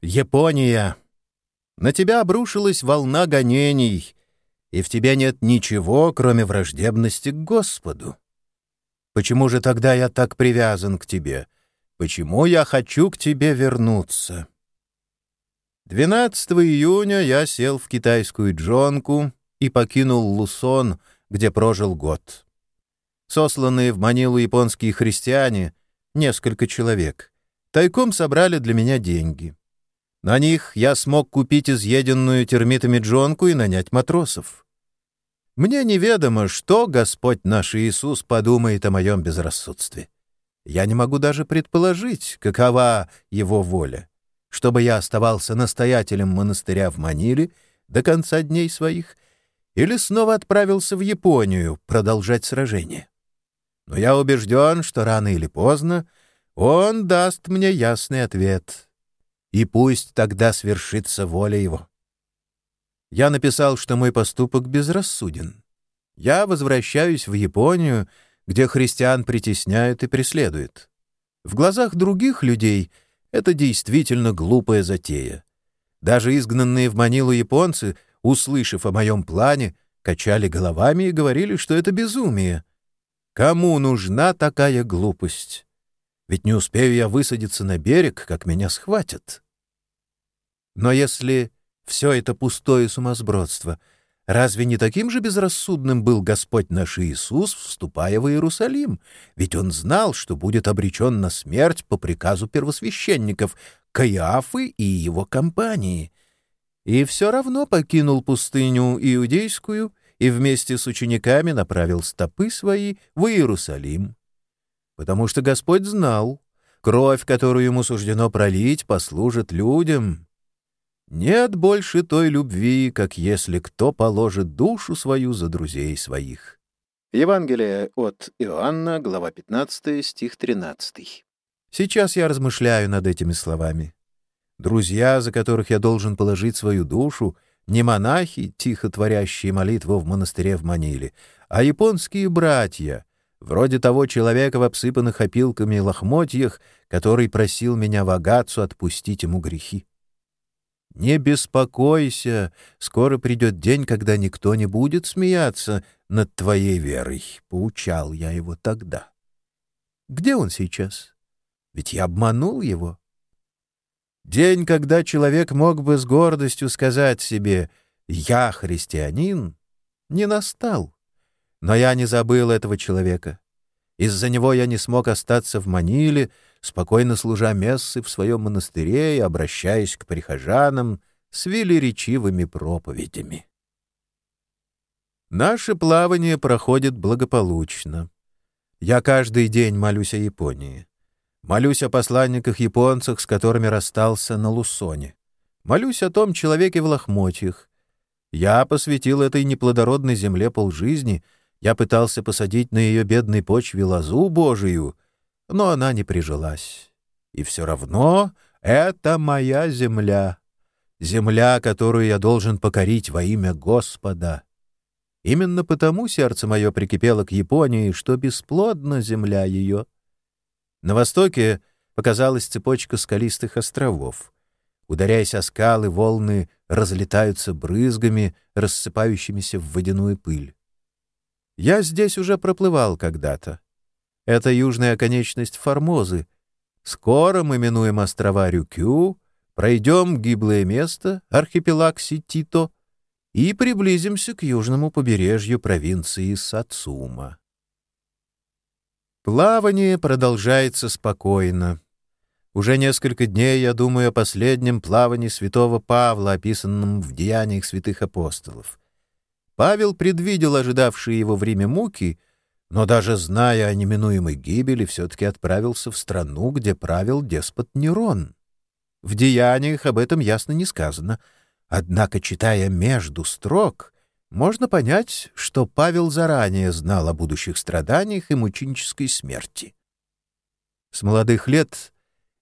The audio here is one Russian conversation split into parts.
Япония! На тебя обрушилась волна гонений, и в тебе нет ничего, кроме враждебности к Господу. Почему же тогда я так привязан к тебе? Почему я хочу к тебе вернуться? 12 июня я сел в китайскую джонку и покинул Лусон, где прожил год. Сосланные в Манилу японские христиане, несколько человек, тайком собрали для меня деньги. На них я смог купить изъеденную термитами джонку и нанять матросов. Мне неведомо, что Господь наш Иисус подумает о моем безрассудстве. Я не могу даже предположить, какова Его воля, чтобы я оставался настоятелем монастыря в Маниле до конца дней своих или снова отправился в Японию продолжать сражение. Но я убежден, что рано или поздно Он даст мне ясный ответ — и пусть тогда свершится воля его. Я написал, что мой поступок безрассуден. Я возвращаюсь в Японию, где христиан притесняют и преследуют. В глазах других людей это действительно глупая затея. Даже изгнанные в Манилу японцы, услышав о моем плане, качали головами и говорили, что это безумие. Кому нужна такая глупость? Ведь не успею я высадиться на берег, как меня схватят. Но если все это пустое сумасбродство, разве не таким же безрассудным был Господь наш Иисус, вступая в Иерусалим? Ведь Он знал, что будет обречен на смерть по приказу первосвященников, Каиафы и его компании. И все равно покинул пустыню Иудейскую и вместе с учениками направил стопы свои в Иерусалим потому что Господь знал, кровь, которую ему суждено пролить, послужит людям. Нет больше той любви, как если кто положит душу свою за друзей своих. Евангелие от Иоанна, глава 15, стих 13. Сейчас я размышляю над этими словами. Друзья, за которых я должен положить свою душу, не монахи, тихо творящие молитву в монастыре в Маниле, а японские братья, вроде того человека в обсыпанных опилками лохмотьях, который просил меня в Агацу отпустить ему грехи. «Не беспокойся, скоро придет день, когда никто не будет смеяться над твоей верой», — поучал я его тогда. «Где он сейчас? Ведь я обманул его». День, когда человек мог бы с гордостью сказать себе «Я христианин», не настал. Но я не забыл этого человека. Из-за него я не смог остаться в Маниле, спокойно служа мессы в своем монастыре и обращаясь к прихожанам с велеречивыми проповедями. Наше плавание проходит благополучно. Я каждый день молюсь о Японии. Молюсь о посланниках-японцах, с которыми расстался на Лусоне. Молюсь о том человеке в лохмотьях. Я посвятил этой неплодородной земле полжизни — я пытался посадить на ее бедной почве лозу Божию, но она не прижилась. И все равно это моя земля, земля, которую я должен покорить во имя Господа. Именно потому сердце мое прикипело к Японии, что бесплодна земля ее. На востоке показалась цепочка скалистых островов. Ударяясь о скалы, волны разлетаются брызгами, рассыпающимися в водяную пыль. Я здесь уже проплывал когда-то. Это южная оконечность Формозы. Скоро мы минуем острова Рюкю, пройдем гиблое место, архипелаг Ситито, и приблизимся к южному побережью провинции Сацума. Плавание продолжается спокойно. Уже несколько дней я думаю о последнем плавании святого Павла, описанном в Деяниях святых апостолов. Павел предвидел ожидавшие его время муки, но даже зная о неминуемой гибели, все-таки отправился в страну, где правил деспот Нерон. В деяниях об этом ясно не сказано, однако, читая между строк, можно понять, что Павел заранее знал о будущих страданиях и мученической смерти. С молодых лет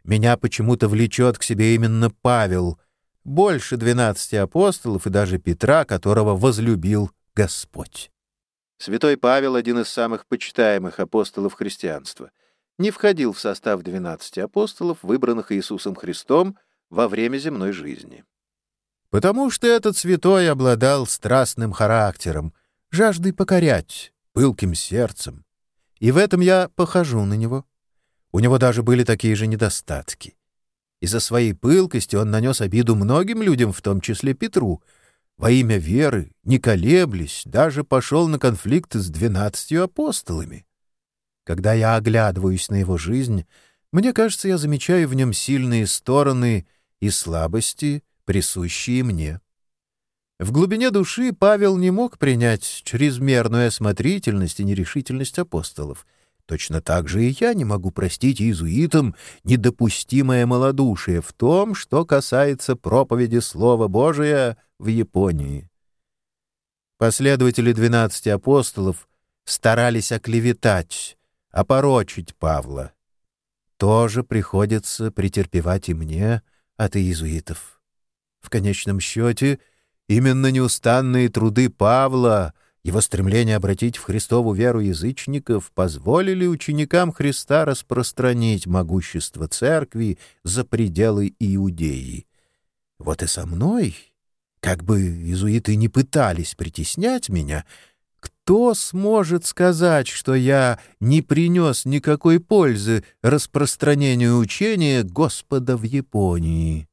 меня почему-то влечет к себе именно Павел — больше двенадцати апостолов и даже Петра, которого возлюбил Господь. Святой Павел, один из самых почитаемых апостолов христианства, не входил в состав двенадцати апостолов, выбранных Иисусом Христом во время земной жизни. Потому что этот святой обладал страстным характером, жаждой покорять, пылким сердцем. И в этом я похожу на него. У него даже были такие же недостатки. Из-за своей пылкости он нанес обиду многим людям, в том числе Петру. Во имя веры, не колеблясь, даже пошел на конфликт с двенадцатью апостолами. Когда я оглядываюсь на его жизнь, мне кажется, я замечаю в нем сильные стороны и слабости, присущие мне. В глубине души Павел не мог принять чрезмерную осмотрительность и нерешительность апостолов. Точно так же и я не могу простить иезуитам недопустимое малодушие в том, что касается проповеди Слова Божия в Японии. Последователи двенадцати апостолов старались оклеветать, опорочить Павла. Тоже приходится претерпевать и мне от иезуитов. В конечном счете — Именно неустанные труды Павла, его стремление обратить в Христову веру язычников, позволили ученикам Христа распространить могущество церкви за пределы Иудеи. Вот и со мной, как бы иезуиты не пытались притеснять меня, кто сможет сказать, что я не принес никакой пользы распространению учения Господа в Японии?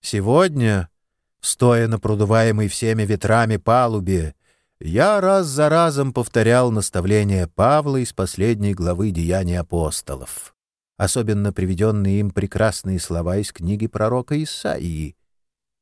Сегодня, стоя на продуваемой всеми ветрами палубе, я раз за разом повторял наставления Павла из последней главы «Деяний апостолов», особенно приведенные им прекрасные слова из книги пророка Исаии.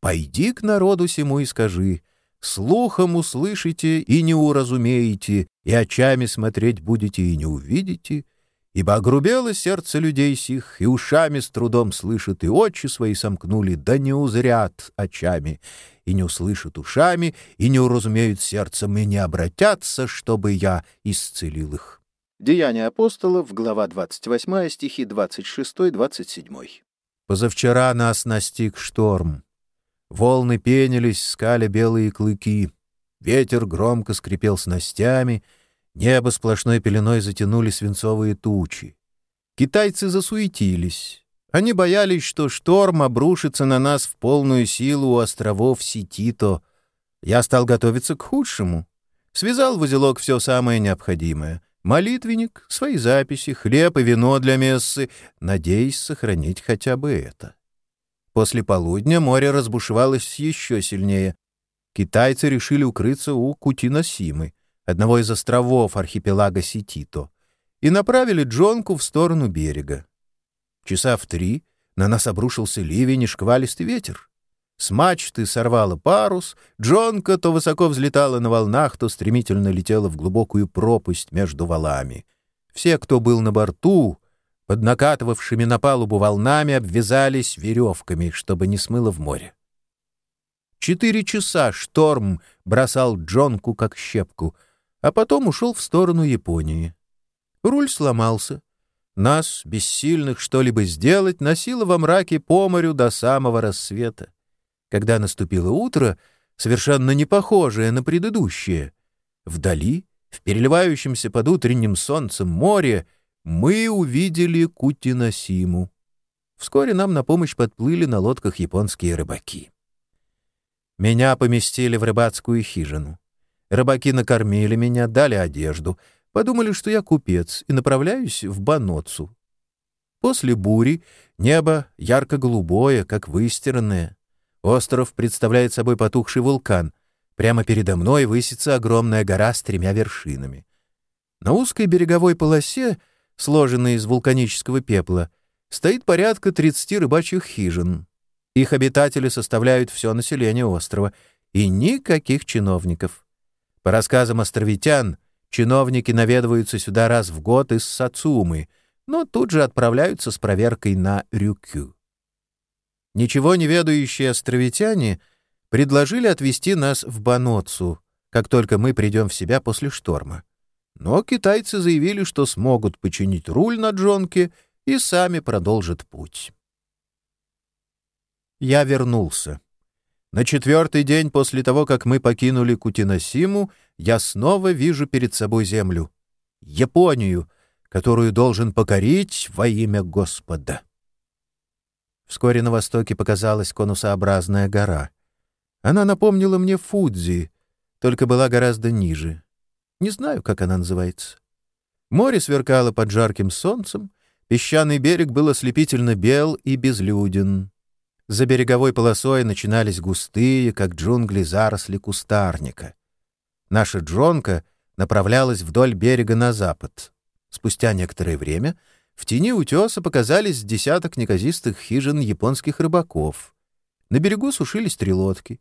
«Пойди к народу сему и скажи, слухом услышите и не уразумеете, и очами смотреть будете и не увидите, Ибо огрубело сердце людей сих, и ушами с трудом слышат, и очи свои сомкнули, да не узрят очами, и не услышат ушами, и не уразумеют сердцем, и не обратятся, чтобы я исцелил их». Деяния апостолов, глава 28, стихи 26-27. Позавчера нас настиг шторм. Волны пенились, скали белые клыки. Ветер громко скрипел снастями — Небо сплошной пеленой затянули свинцовые тучи. Китайцы засуетились. Они боялись, что шторм обрушится на нас в полную силу у островов Ситито. Я стал готовиться к худшему. Связал в узелок все самое необходимое. Молитвенник, свои записи, хлеб и вино для мессы, надеясь сохранить хотя бы это. После полудня море разбушевалось еще сильнее. Китайцы решили укрыться у Кутиносимы одного из островов архипелага Ситито, и направили Джонку в сторону берега. Часа в три на нас обрушился ливень и шквалистый ветер. С мачты сорвало парус, Джонка то высоко взлетала на волнах, то стремительно летела в глубокую пропасть между валами. Все, кто был на борту, под накатывавшими на палубу волнами, обвязались веревками, чтобы не смыло в море. Четыре часа шторм бросал Джонку как щепку — а потом ушел в сторону Японии. Руль сломался. Нас, бессильных что-либо сделать, носило во мраке по морю до самого рассвета. Когда наступило утро, совершенно не похожее на предыдущее, вдали, в переливающемся под утренним солнцем море, мы увидели Кутиносиму. Вскоре нам на помощь подплыли на лодках японские рыбаки. Меня поместили в рыбацкую хижину. Рыбаки накормили меня, дали одежду, подумали, что я купец, и направляюсь в Баноцу. После бури небо ярко-голубое, как выстиранное. Остров представляет собой потухший вулкан. Прямо передо мной высится огромная гора с тремя вершинами. На узкой береговой полосе, сложенной из вулканического пепла, стоит порядка 30 рыбачьих хижин. Их обитатели составляют все население острова, и никаких чиновников. По рассказам островитян, чиновники наведываются сюда раз в год из Сацумы, но тут же отправляются с проверкой на Рюкю. Ничего не ведающие островитяне предложили отвезти нас в Баноцу, как только мы придем в себя после шторма. Но китайцы заявили, что смогут починить руль на джонке и сами продолжат путь. Я вернулся. На четвертый день после того, как мы покинули Кутиносиму, я снова вижу перед собой землю. Японию, которую должен покорить во имя Господа. Вскоре на востоке показалась конусообразная гора. Она напомнила мне Фудзи, только была гораздо ниже. Не знаю, как она называется. Море сверкало под жарким солнцем, песчаный берег был ослепительно бел и безлюден. За береговой полосой начинались густые, как джунгли, заросли кустарника. Наша джонка направлялась вдоль берега на запад. Спустя некоторое время в тени утеса показались десяток неказистых хижин японских рыбаков. На берегу сушились три лодки.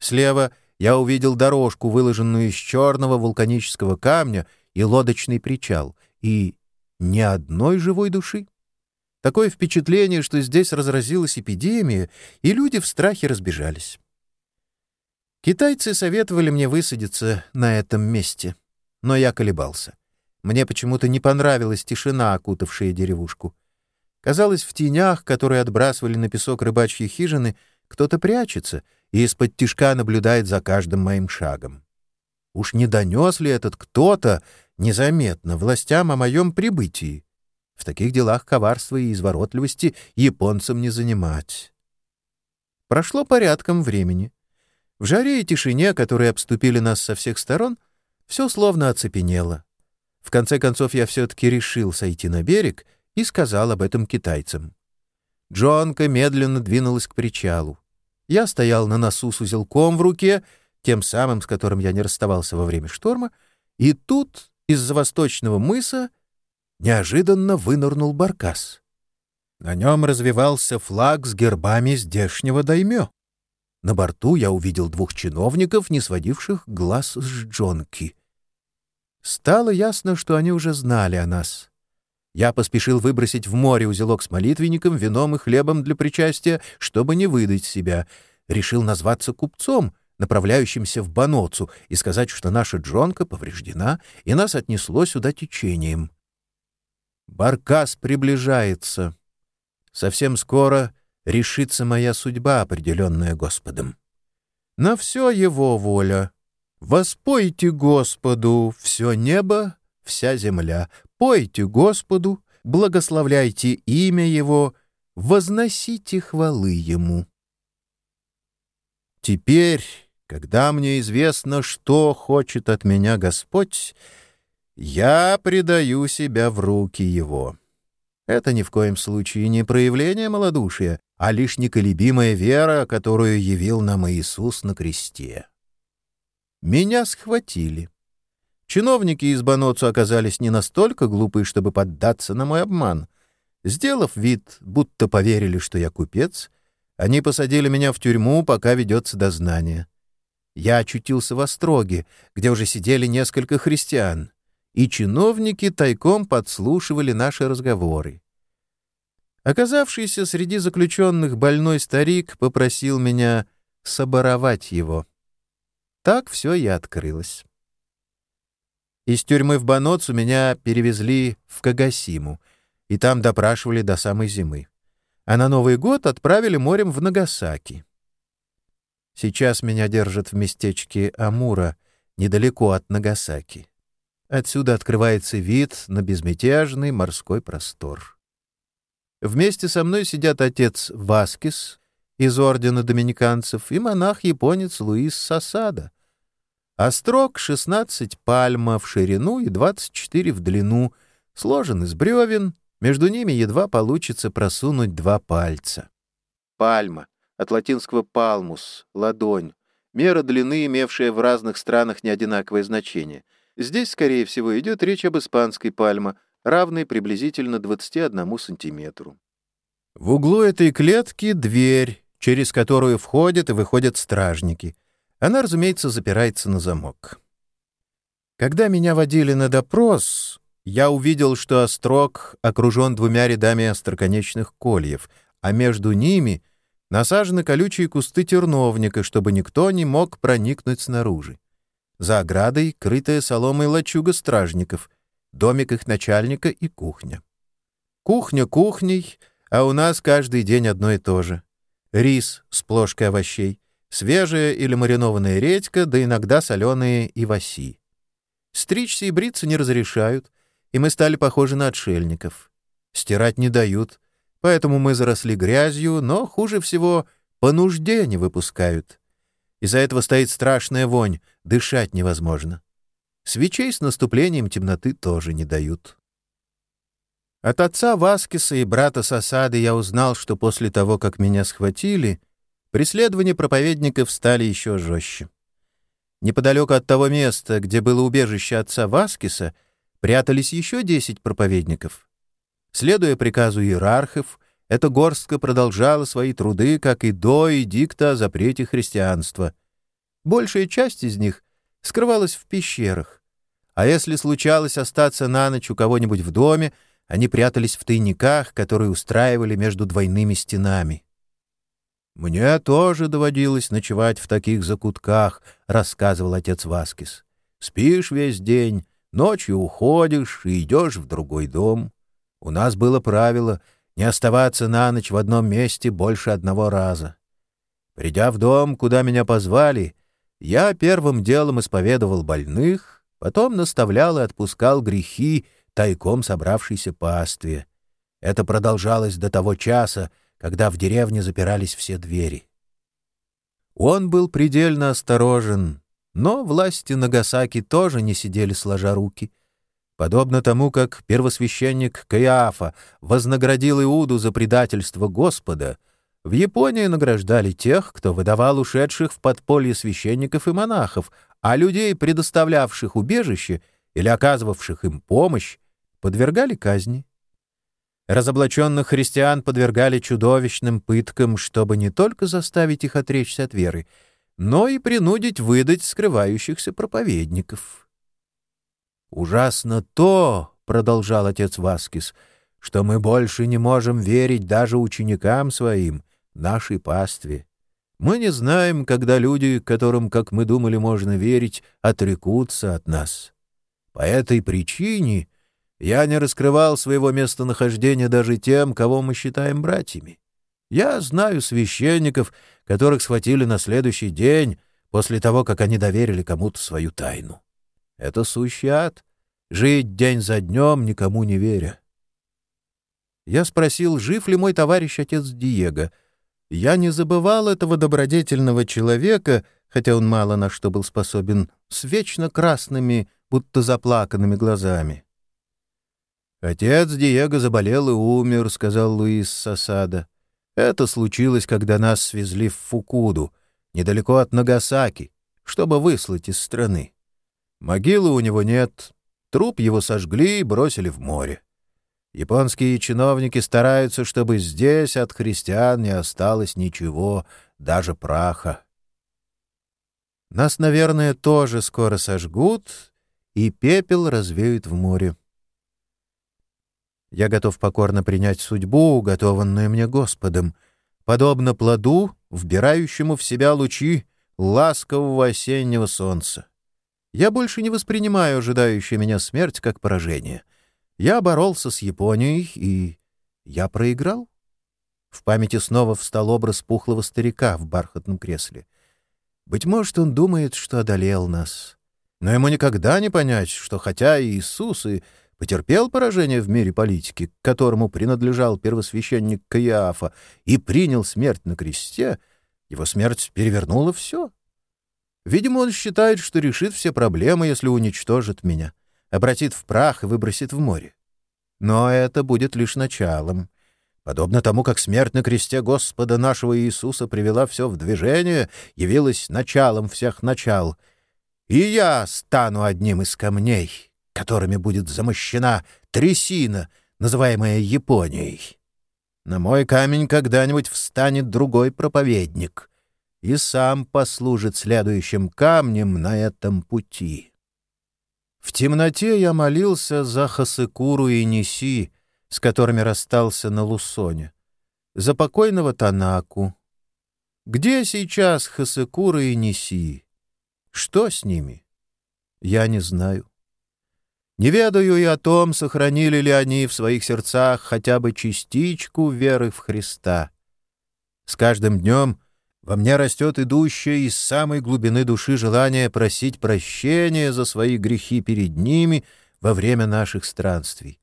Слева я увидел дорожку, выложенную из черного вулканического камня, и лодочный причал, и ни одной живой души. Такое впечатление, что здесь разразилась эпидемия, и люди в страхе разбежались. Китайцы советовали мне высадиться на этом месте, но я колебался. Мне почему-то не понравилась тишина, окутавшая деревушку. Казалось, в тенях, которые отбрасывали на песок рыбачьи хижины, кто-то прячется и из-под тишка наблюдает за каждым моим шагом. Уж не донес ли этот кто-то незаметно властям о моем прибытии? В таких делах коварства и изворотливости японцам не занимать. Прошло порядком времени. В жаре и тишине, которые обступили нас со всех сторон, все словно оцепенело. В конце концов, я все-таки решил сойти на берег и сказал об этом китайцам. Джонка медленно двинулась к причалу. Я стоял на носу с узелком в руке, тем самым, с которым я не расставался во время шторма, и тут из-за восточного мыса неожиданно вынырнул баркас. На нем развивался флаг с гербами здешнего даймё. На борту я увидел двух чиновников, не сводивших глаз с Джонки. Стало ясно, что они уже знали о нас. Я поспешил выбросить в море узелок с молитвенником, вином и хлебом для причастия, чтобы не выдать себя. Решил назваться купцом, направляющимся в Баноцу, и сказать, что наша Джонка повреждена, и нас отнесло сюда течением. Баркас приближается. Совсем скоро решится моя судьба, определенная Господом. На все его воля. Воспойте Господу все небо, вся земля. Пойте Господу, благословляйте имя Его, возносите хвалы Ему. Теперь, когда мне известно, что хочет от меня Господь, я предаю себя в руки Его. Это ни в коем случае не проявление малодушия, а лишь неколебимая вера, которую явил нам Иисус на кресте. Меня схватили. Чиновники из Баноцу оказались не настолько глупы, чтобы поддаться на мой обман. Сделав вид, будто поверили, что я купец, они посадили меня в тюрьму, пока ведется дознание. Я очутился в Остроге, где уже сидели несколько христиан, и чиновники тайком подслушивали наши разговоры. Оказавшийся среди заключенных больной старик попросил меня соборовать его. Так все и открылось. Из тюрьмы в Баноцу меня перевезли в Кагасиму, и там допрашивали до самой зимы. А на Новый год отправили морем в Нагасаки. Сейчас меня держат в местечке Амура, недалеко от Нагасаки. Отсюда открывается вид на безмятежный морской простор. Вместе со мной сидят отец Васкис из ордена доминиканцев и монах-японец Луис Сасада. Острог 16 пальма в ширину и 24 в длину, сложен из бревен, между ними едва получится просунуть два пальца. Пальма, от латинского «palmus» — ладонь, мера длины, имевшая в разных странах неодинаковое значение. Здесь, скорее всего, идет речь об испанской пальме — равный приблизительно 21 сантиметру. В углу этой клетки дверь, через которую входят и выходят стражники. Она, разумеется, запирается на замок. Когда меня водили на допрос, я увидел, что острог окружен двумя рядами остроконечных кольев, а между ними насажены колючие кусты терновника, чтобы никто не мог проникнуть снаружи. За оградой крытая соломой лачуга стражников — домик их начальника и кухня. Кухня кухней, а у нас каждый день одно и то же. Рис с плошкой овощей, свежая или маринованная редька, да иногда соленые иваси. Стричься и бриться не разрешают, и мы стали похожи на отшельников. Стирать не дают, Поэтому мы заросли грязью, но хуже всего по нужде не выпускают. Из-за этого стоит страшная вонь, дышать невозможно. Свечей с наступлением темноты тоже не дают. От отца Васкиса и брата Сосады я узнал, что после того, как меня схватили, преследования проповедников стали еще жестче. Неподалеку от того места, где было убежище отца Васкиса, прятались еще десять проповедников. Следуя приказу иерархов, эта горстка продолжала свои труды, как и до эдикта о запрете христианства. Большая часть из них скрывалась в пещерах. А если случалось остаться на ночь у кого-нибудь в доме, они прятались в тайниках, которые устраивали между двойными стенами. «Мне тоже доводилось ночевать в таких закутках», — рассказывал отец Васкис. «Спишь весь день, ночью уходишь и идешь в другой дом. У нас было правило не оставаться на ночь в одном месте больше одного раза. Придя в дом, куда меня позвали, я первым делом исповедовал больных, потом наставлял и отпускал грехи тайком собравшейся пастве. Это продолжалось до того часа, когда в деревне запирались все двери. Он был предельно осторожен, но власти Нагасаки тоже не сидели сложа руки — Подобно тому, как первосвященник Каиафа вознаградил Иуду за предательство Господа, в Японии награждали тех, кто выдавал ушедших в подполье священников и монахов, а людей, предоставлявших убежище или оказывавших им помощь, подвергали казни. Разоблаченных христиан подвергали чудовищным пыткам, чтобы не только заставить их отречься от веры, но и принудить выдать скрывающихся проповедников. «Ужасно то, — продолжал отец Васкис, — что мы больше не можем верить даже ученикам своим, нашей пастве. Мы не знаем, когда люди, которым, как мы думали, можно верить, отрекутся от нас. По этой причине я не раскрывал своего местонахождения даже тем, кого мы считаем братьями. Я знаю священников, которых схватили на следующий день после того, как они доверили кому-то свою тайну. Это сущий ад. Жить день за днем, никому не веря. Я спросил, жив ли мой товарищ отец Диего. Я не забывал этого добродетельного человека, хотя он мало на что был способен, с вечно красными, будто заплаканными глазами. «Отец Диего заболел и умер», — сказал Луис Сосада. «Это случилось, когда нас свезли в Фукуду, недалеко от Нагасаки, чтобы выслать из страны. Могилы у него нет. Труп его сожгли и бросили в море. Японские чиновники стараются, чтобы здесь от христиан не осталось ничего, даже праха. Нас, наверное, тоже скоро сожгут, и пепел развеют в море. Я готов покорно принять судьбу, уготованную мне Господом, подобно плоду, вбирающему в себя лучи ласкового осеннего солнца. Я больше не воспринимаю ожидающую меня смерть как поражение. Я боролся с Японией, и я проиграл. В памяти снова встал образ пухлого старика в бархатном кресле. Быть может, он думает, что одолел нас. Но ему никогда не понять, что хотя Иисус и потерпел поражение в мире политики, к которому принадлежал первосвященник Каиафа, и принял смерть на кресте, его смерть перевернула все. Видимо, он считает, что решит все проблемы, если уничтожит меня, обратит в прах и выбросит в море. Но это будет лишь началом. Подобно тому, как смерть на кресте Господа нашего Иисуса привела все в движение, явилась началом всех начал. И я стану одним из камней, которыми будет замощена трясина, называемая Японией. На мой камень когда-нибудь встанет другой проповедник — и сам послужит следующим камнем на этом пути. В темноте я молился за Хасыкуру и Неси, с которыми расстался на Лусоне, за покойного Танаку. Где сейчас Хасыкура и Неси? Что с ними? Я не знаю. Не ведаю и о том, сохранили ли они в своих сердцах хотя бы частичку веры в Христа. С каждым днем во мне растет идущее из самой глубины души желание просить прощения за свои грехи перед ними во время наших странствий.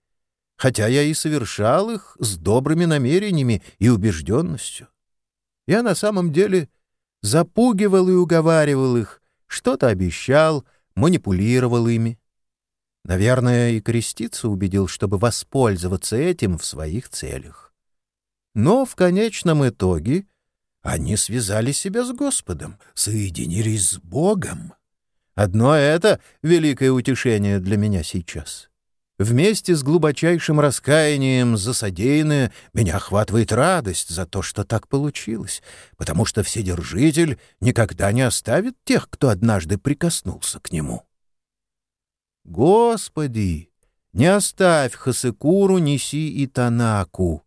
хотя я и совершал их с добрыми намерениями и убежденностью. Я на самом деле запугивал и уговаривал их, что-то обещал, манипулировал ими. Наверное, и креститься убедил, чтобы воспользоваться этим в своих целях. Но в конечном итоге они связали себя с Господом, соединились с Богом. Одно это — великое утешение для меня сейчас. Вместе с глубочайшим раскаянием за содеянное меня охватывает радость за то, что так получилось, потому что Вседержитель никогда не оставит тех, кто однажды прикоснулся к нему. Господи, не оставь Хасекуру, неси и Танаку.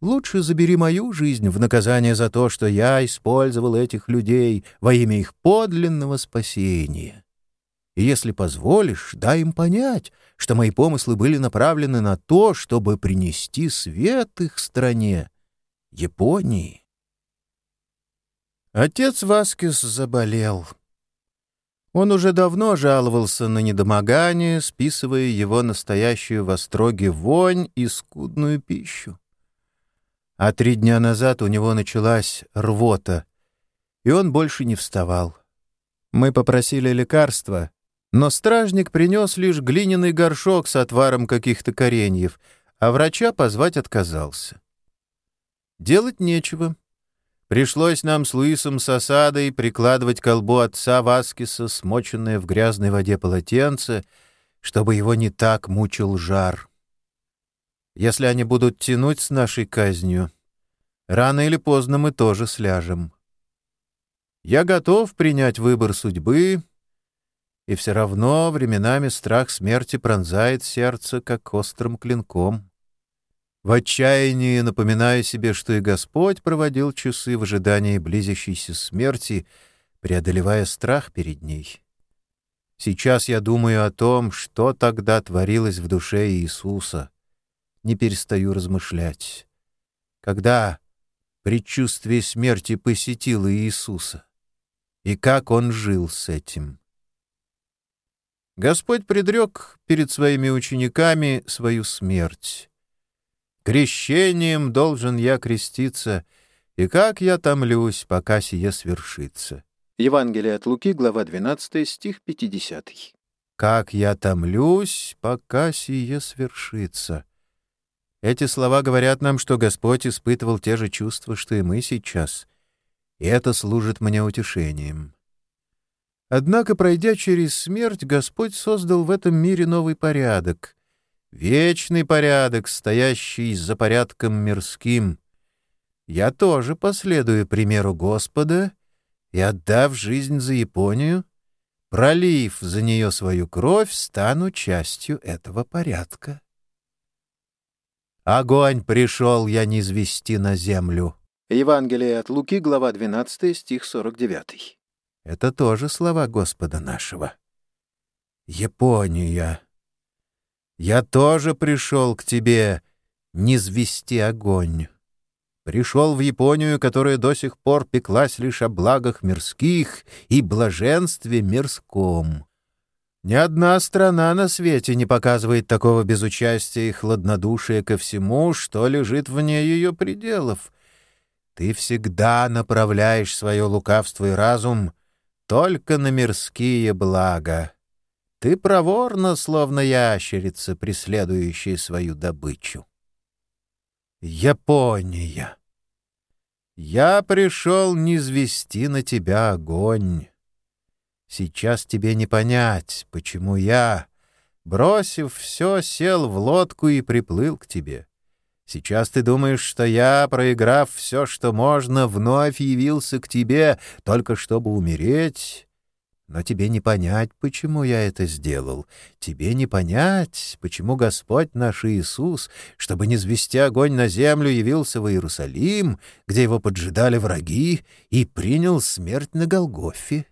Лучше забери мою жизнь в наказание за то, что я использовал этих людей во имя их подлинного спасения. И если позволишь, дай им понять, что мои помыслы были направлены на то, чтобы принести свет их стране, Японии. Отец Васкис заболел. Он уже давно жаловался на недомогание, списывая его настоящую в остроге вонь и скудную пищу. А три дня назад у него началась рвота, и он больше не вставал. Мы попросили лекарства, но стражник принес лишь глиняный горшок с отваром каких-то кореньев, а врача позвать отказался. Делать нечего. Пришлось нам с Луисом с осадой прикладывать к колбу отца Васкиса, смоченное в грязной воде полотенце, чтобы его не так мучил жар. Если они будут тянуть с нашей казнью, рано или поздно мы тоже сляжем. Я готов принять выбор судьбы, и все равно временами страх смерти пронзает сердце, как острым клинком. В отчаянии напоминаю себе, что и Господь проводил часы в ожидании близящейся смерти, преодолевая страх перед ней. Сейчас я думаю о том, что тогда творилось в душе Иисуса. Не перестаю размышлять. Когда предчувствие смерти посетило Иисуса, и как он жил с этим. Господь предрек перед своими учениками свою смерть. Крещением должен я креститься, и как я томлюсь, пока сие свершится. Евангелие от Луки, глава 12, стих 50. Как я томлюсь, пока сие свершится. Эти слова говорят нам, что Господь испытывал те же чувства, что и мы сейчас, и это служит мне утешением. Однако, пройдя через смерть, Господь создал в этом мире новый порядок, Вечный порядок, стоящий за порядком мирским. Я тоже последую примеру Господа и, отдав жизнь за Японию, пролив за нее свою кровь, стану частью этого порядка. Огонь пришел я низвести на землю. Евангелие от Луки, глава 12, стих 49. Это тоже слова Господа нашего. Япония. Я тоже пришел к тебе низвести огонь. Пришел в Японию, которая до сих пор пеклась лишь о благах мирских и блаженстве мирском. Ни одна страна на свете не показывает такого безучастия и хладнодушия ко всему, что лежит вне ее пределов. Ты всегда направляешь свое лукавство и разум только на мирские блага. Ты проворно, словно ящерица, преследующая свою добычу. Япония. Я пришел низвести на тебя огонь. Сейчас тебе не понять, почему я, бросив все, сел в лодку и приплыл к тебе. Сейчас ты думаешь, что я, проиграв все, что можно, вновь явился к тебе, только чтобы умереть, но тебе не понять, почему я это сделал. Тебе не понять, почему Господь наш Иисус, чтобы не звести огонь на землю, явился в Иерусалим, где его поджидали враги, и принял смерть на Голгофе.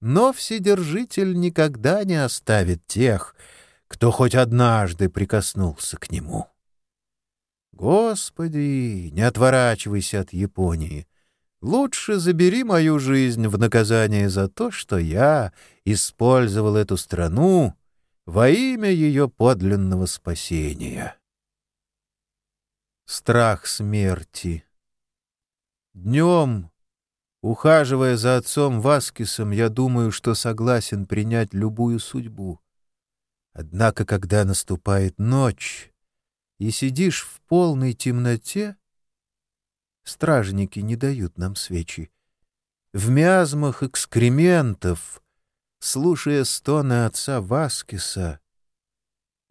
Но Вседержитель никогда не оставит тех, кто хоть однажды прикоснулся к нему. Господи, не отворачивайся от Японии. Лучше забери мою жизнь в наказание за то, что я использовал эту страну во имя ее подлинного спасения. Страх смерти. Днем, ухаживая за отцом Васкисом, я думаю, что согласен принять любую судьбу. Однако, когда наступает ночь, и сидишь в полной темноте, стражники не дают нам свечи. В миазмах экскрементов, слушая стоны отца Васкиса,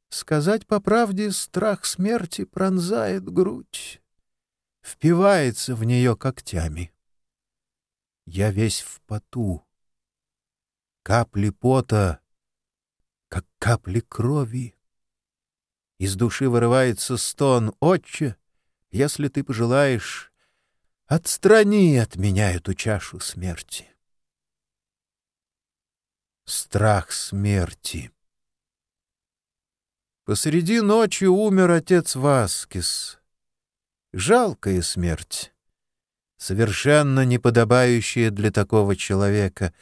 сказать по правде, страх смерти пронзает грудь впивается в нее когтями. Я весь в поту. Капли пота, как капли крови. Из души вырывается стон. «Отче, если ты пожелаешь, отстрани от меня эту чашу смерти». Страх смерти. Посреди ночи умер отец Васкис. Жалкая смерть, совершенно неподобающая для такого человека,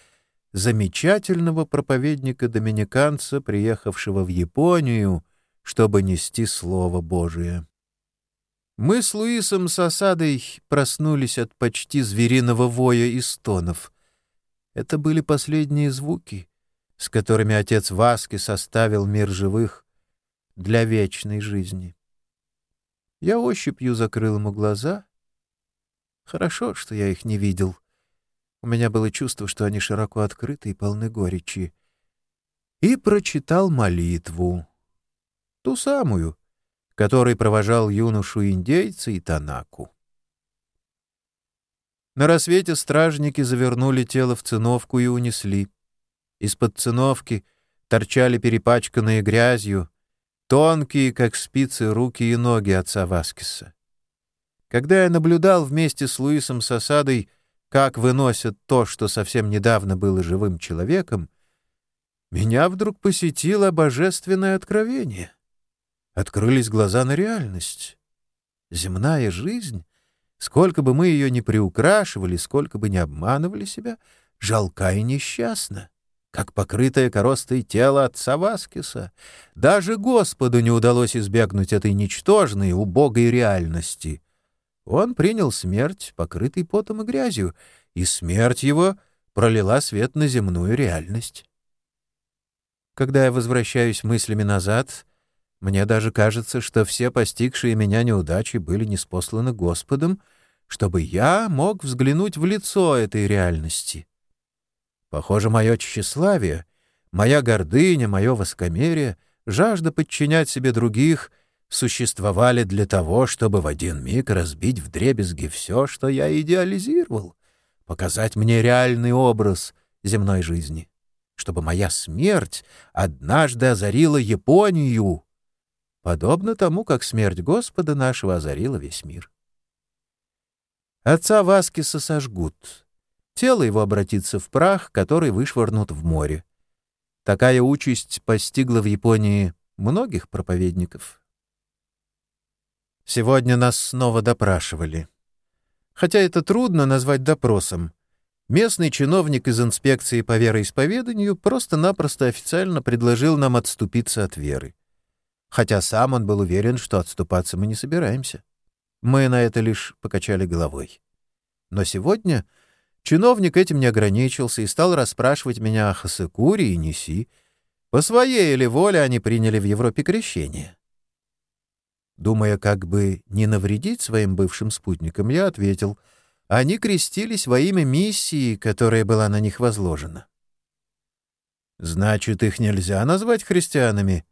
замечательного проповедника-доминиканца, приехавшего в Японию, чтобы нести Слово Божие. Мы с Луисом с осадой проснулись от почти звериного воя и стонов. Это были последние звуки, с которыми отец Васки составил мир живых для вечной жизни. Я ощупью закрыл ему глаза. Хорошо, что я их не видел. У меня было чувство, что они широко открыты и полны горечи. И прочитал молитву. Ту самую, которой провожал юношу-индейца и Танаку. На рассвете стражники завернули тело в циновку и унесли. Из-под циновки торчали перепачканные грязью, тонкие, как спицы, руки и ноги отца Васкиса. Когда я наблюдал вместе с Луисом с осадой, как выносят то, что совсем недавно было живым человеком, меня вдруг посетило божественное откровение. Открылись глаза на реальность. Земная жизнь, сколько бы мы ее ни приукрашивали, сколько бы ни обманывали себя, жалка и несчастна как покрытое коростой тело отца Васкиса. Даже Господу не удалось избегнуть этой ничтожной, убогой реальности. Он принял смерть, покрытый потом и грязью, и смерть его пролила свет на земную реальность. Когда я возвращаюсь мыслями назад, мне даже кажется, что все постигшие меня неудачи были неспосланы Господом, чтобы я мог взглянуть в лицо этой реальности. Похоже, мое тщеславие, моя гордыня, мое воскомерие, жажда подчинять себе других существовали для того, чтобы в один миг разбить вдребезги все, что я идеализировал, показать мне реальный образ земной жизни, чтобы моя смерть однажды озарила Японию, подобно тому, как смерть Господа нашего озарила весь мир. Отца Васкиса сожгут — Тело его обратится в прах, который вышвырнут в море. Такая участь постигла в Японии многих проповедников. Сегодня нас снова допрашивали. Хотя это трудно назвать допросом. Местный чиновник из инспекции по вероисповеданию просто-напросто официально предложил нам отступиться от веры. Хотя сам он был уверен, что отступаться мы не собираемся. Мы на это лишь покачали головой. Но сегодня Чиновник этим не ограничился и стал расспрашивать меня о Хасыкуре и Неси. По своей или воле они приняли в Европе крещение. Думая, как бы не навредить своим бывшим спутникам, я ответил, они крестились во имя миссии, которая была на них возложена. «Значит, их нельзя назвать христианами?»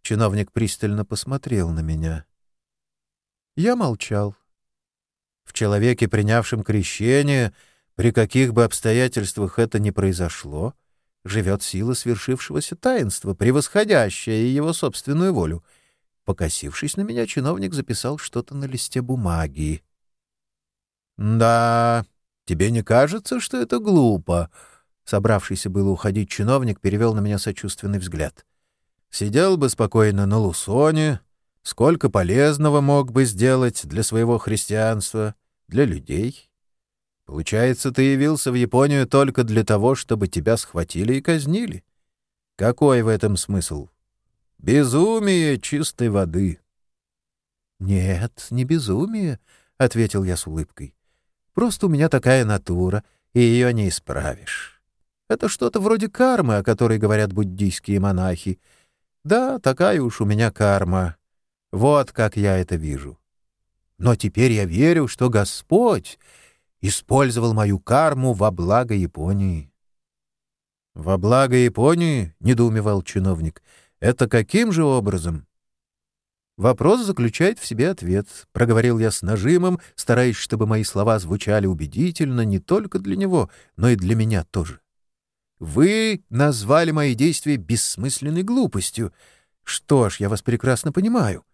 Чиновник пристально посмотрел на меня. Я молчал. В человеке, принявшем крещение, при каких бы обстоятельствах это ни произошло, живет сила свершившегося таинства, превосходящая его собственную волю. Покосившись на меня, чиновник записал что-то на листе бумаги. «Да, тебе не кажется, что это глупо?» Собравшийся было уходить чиновник перевел на меня сочувственный взгляд. «Сидел бы спокойно на Лусоне, сколько полезного мог бы сделать для своего христианства, для людей, Получается, ты явился в Японию только для того, чтобы тебя схватили и казнили. Какой в этом смысл? Безумие чистой воды. «Нет, не безумие», — ответил я с улыбкой. «Просто у меня такая натура, и ее не исправишь. Это что-то вроде кармы, о которой говорят буддийские монахи. Да, такая уж у меня карма. Вот как я это вижу. Но теперь я верю, что Господь использовал мою карму во благо Японии». «Во благо Японии?» — недоумевал чиновник. «Это каким же образом?» Вопрос заключает в себе ответ, — проговорил я с нажимом, стараясь, чтобы мои слова звучали убедительно не только для него, но и для меня тоже. Вы назвали мои действия бессмысленной глупостью. Что ж, я вас прекрасно понимаю.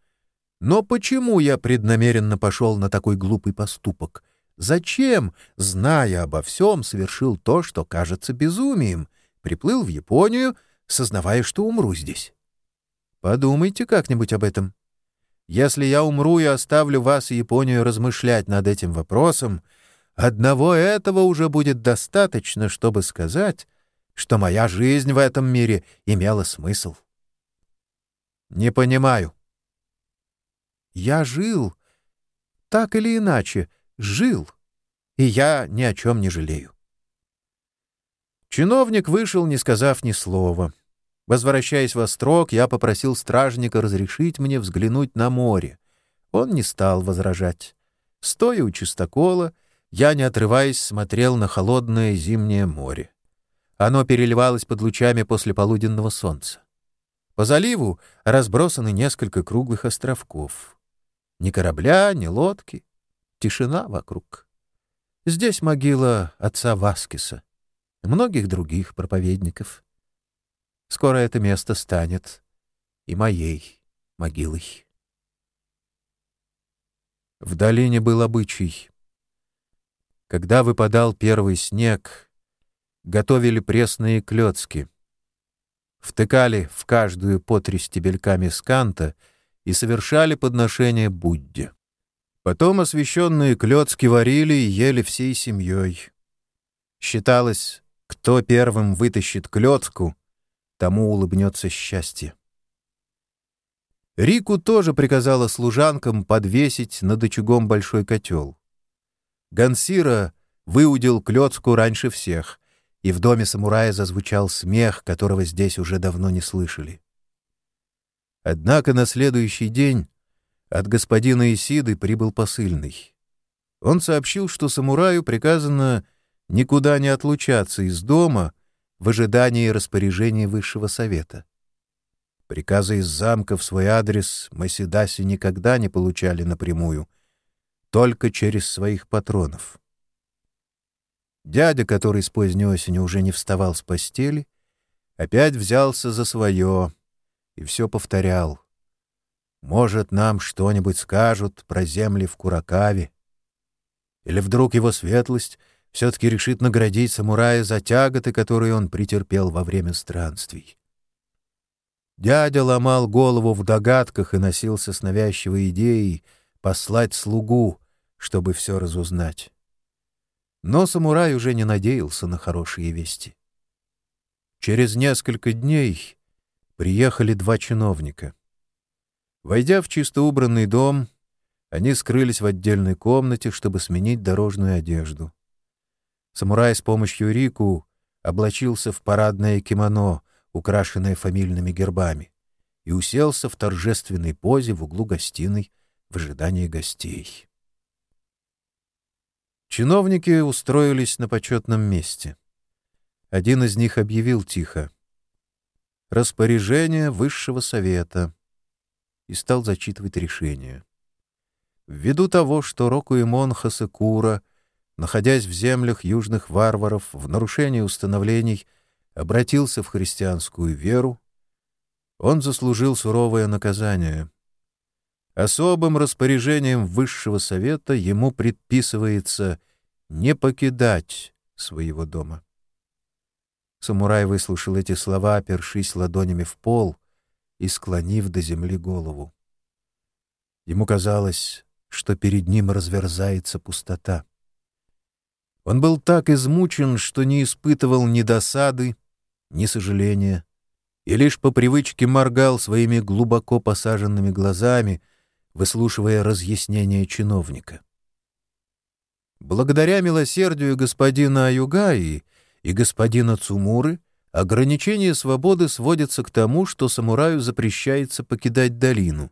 Но почему я преднамеренно пошел на такой глупый поступок? Зачем, зная обо всем, совершил то, что кажется безумием? Приплыл в Японию, сознавая, что умру здесь. Подумайте как-нибудь об этом. Если я умру и оставлю вас и Японию размышлять над этим вопросом, одного этого уже будет достаточно, чтобы сказать, что моя жизнь в этом мире имела смысл. Не понимаю. Я жил, так или иначе, жил, и я ни о чем не жалею. Чиновник вышел, не сказав ни слова. Возвращаясь во строк, я попросил стражника разрешить мне взглянуть на море. Он не стал возражать. Стоя у чистокола, я, не отрываясь, смотрел на холодное зимнее море. Оно переливалось под лучами после полуденного солнца. По заливу разбросаны несколько круглых островков. Ни корабля, ни лодки. Тишина вокруг. Здесь могила отца Васкиса многих других проповедников. Скоро это место станет и моей могилой. В долине был обычай. Когда выпадал первый снег, готовили пресные клёцки. Втыкали в каждую по три стебельками сканта и совершали подношение Будде. Потом освященные клёцки варили и ели всей семьей. Считалось, кто первым вытащит клёцку, тому улыбнется счастье. Рику тоже приказала служанкам подвесить над очагом большой котел. Гансира выудил клетку раньше всех, и в доме самурая зазвучал смех, которого здесь уже давно не слышали. Однако на следующий день от господина Исиды прибыл посыльный. Он сообщил, что самураю приказано никуда не отлучаться из дома — в ожидании распоряжения Высшего Совета. Приказы из замка в свой адрес Масидаси никогда не получали напрямую, только через своих патронов. Дядя, который с поздней осени уже не вставал с постели, опять взялся за свое и все повторял. «Может, нам что-нибудь скажут про земли в Куракаве?» Или вдруг его светлость все-таки решит наградить самурая за тяготы, которые он претерпел во время странствий. Дядя ломал голову в догадках и носился с навязчивой идеей послать слугу, чтобы все разузнать. Но самурай уже не надеялся на хорошие вести. Через несколько дней приехали два чиновника. Войдя в чисто убранный дом, они скрылись в отдельной комнате, чтобы сменить дорожную одежду. Самурай с помощью Рику облачился в парадное кимоно, украшенное фамильными гербами, и уселся в торжественной позе в углу гостиной в ожидании гостей. Чиновники устроились на почетном месте. Один из них объявил тихо «Распоряжение Высшего Совета» и стал зачитывать решение. Ввиду того, что Рокуэмон Хасекура — находясь в землях южных варваров в нарушении установлений, обратился в христианскую веру, он заслужил суровое наказание. Особым распоряжением Высшего Совета ему предписывается не покидать своего дома. Самурай выслушал эти слова, опершись ладонями в пол и склонив до земли голову. Ему казалось, что перед ним разверзается пустота. Он был так измучен, что не испытывал ни досады, ни сожаления, и лишь по привычке моргал своими глубоко посаженными глазами, выслушивая разъяснение чиновника. Благодаря милосердию господина Аюгаи и господина Цумуры ограничение свободы сводится к тому, что самураю запрещается покидать долину.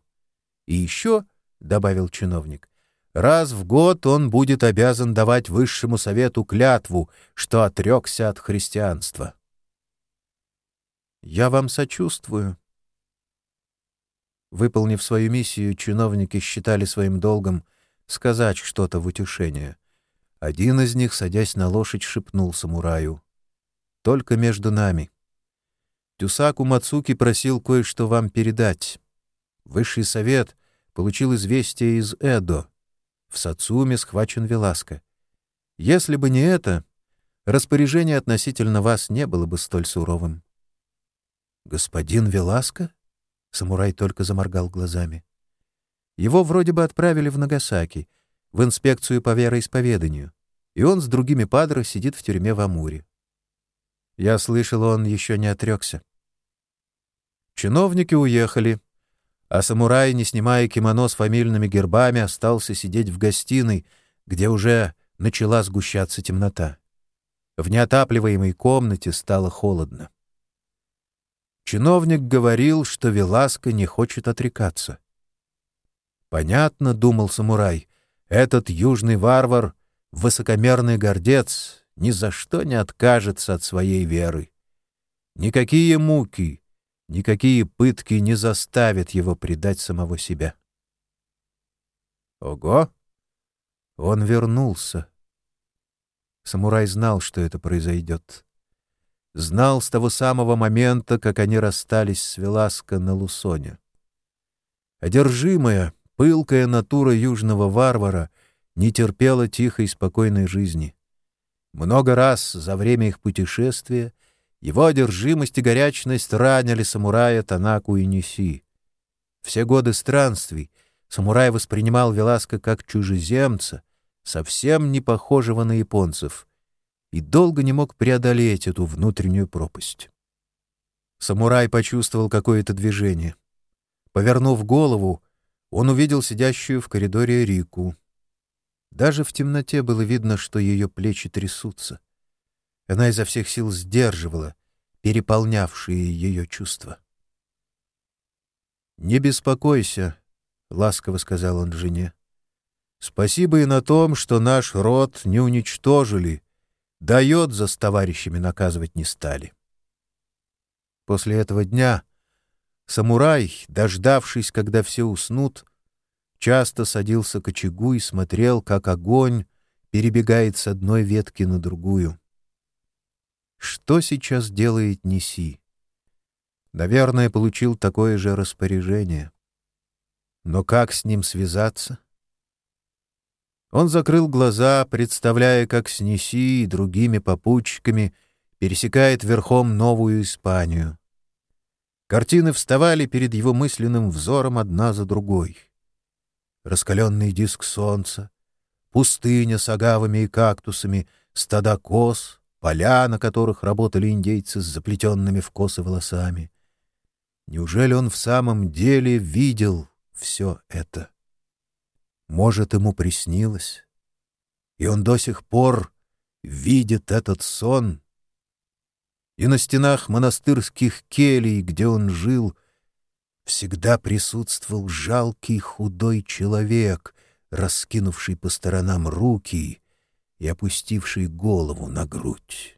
И еще, — добавил чиновник, — раз в год он будет обязан давать высшему совету клятву, что отрекся от христианства. «Я вам сочувствую». Выполнив свою миссию, чиновники считали своим долгом сказать что-то в утешение. Один из них, садясь на лошадь, шепнул самураю. «Только между нами. Тюсаку Мацуки просил кое-что вам передать. Высший совет получил известие из Эдо. В Сацуме схвачен Веласко. Если бы не это, распоряжение относительно вас не было бы столь суровым». «Господин Веласко?» Самурай только заморгал глазами. «Его вроде бы отправили в Нагасаки — в инспекцию по вероисповеданию, и он с другими падре сидит в тюрьме в Амуре. Я слышал, он еще не отрекся. Чиновники уехали, а самурай, не снимая кимоно с фамильными гербами, остался сидеть в гостиной, где уже начала сгущаться темнота. В неотапливаемой комнате стало холодно. Чиновник говорил, что Веласко не хочет отрекаться. «Понятно», — думал самурай, этот южный варвар, высокомерный гордец, ни за что не откажется от своей веры. Никакие муки, никакие пытки не заставят его предать самого себя. Ого! Он вернулся. Самурай знал, что это произойдет. Знал с того самого момента, как они расстались с Веласко на Лусоне. Одержимая, Пылкая натура южного варвара не терпела тихой спокойной жизни. Много раз за время их путешествия его одержимость и горячность ранили самурая Танаку и Ниси. Все годы странствий самурай воспринимал Веласка как чужеземца, совсем не похожего на японцев, и долго не мог преодолеть эту внутреннюю пропасть. Самурай почувствовал какое-то движение. Повернув голову, он увидел сидящую в коридоре Рику. Даже в темноте было видно, что ее плечи трясутся. Она изо всех сил сдерживала переполнявшие ее чувства. «Не беспокойся», — ласково сказал он жене. «Спасибо и на том, что наш род не уничтожили, дает за с товарищами наказывать не стали». После этого дня Самурай, дождавшись, когда все уснут, часто садился к очагу и смотрел, как огонь перебегает с одной ветки на другую. Что сейчас делает Неси? Наверное, получил такое же распоряжение. Но как с ним связаться? Он закрыл глаза, представляя, как с Неси и другими попутчиками пересекает верхом Новую Испанию. Картины вставали перед его мысленным взором одна за другой. Раскаленный диск солнца, пустыня с агавами и кактусами, стада коз, поля, на которых работали индейцы с заплетенными в косы волосами. Неужели он в самом деле видел все это? Может, ему приснилось? И он до сих пор видит этот сон — и на стенах монастырских келей, где он жил, всегда присутствовал жалкий худой человек, раскинувший по сторонам руки и опустивший голову на грудь.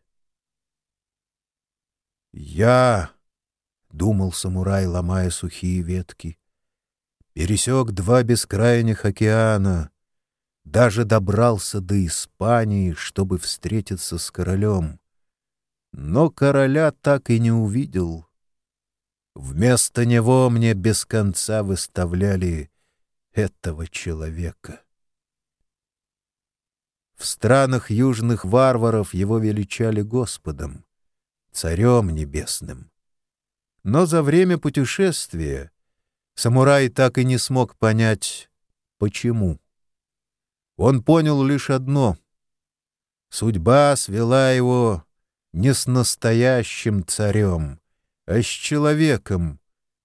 «Я», — думал самурай, ломая сухие ветки, — пересек два бескрайних океана, даже добрался до Испании, чтобы встретиться с королем но короля так и не увидел. Вместо него мне без конца выставляли этого человека. В странах южных варваров его величали Господом, Царем Небесным. Но за время путешествия самурай так и не смог понять, почему. Он понял лишь одно — судьба свела его не с настоящим царем, а с человеком,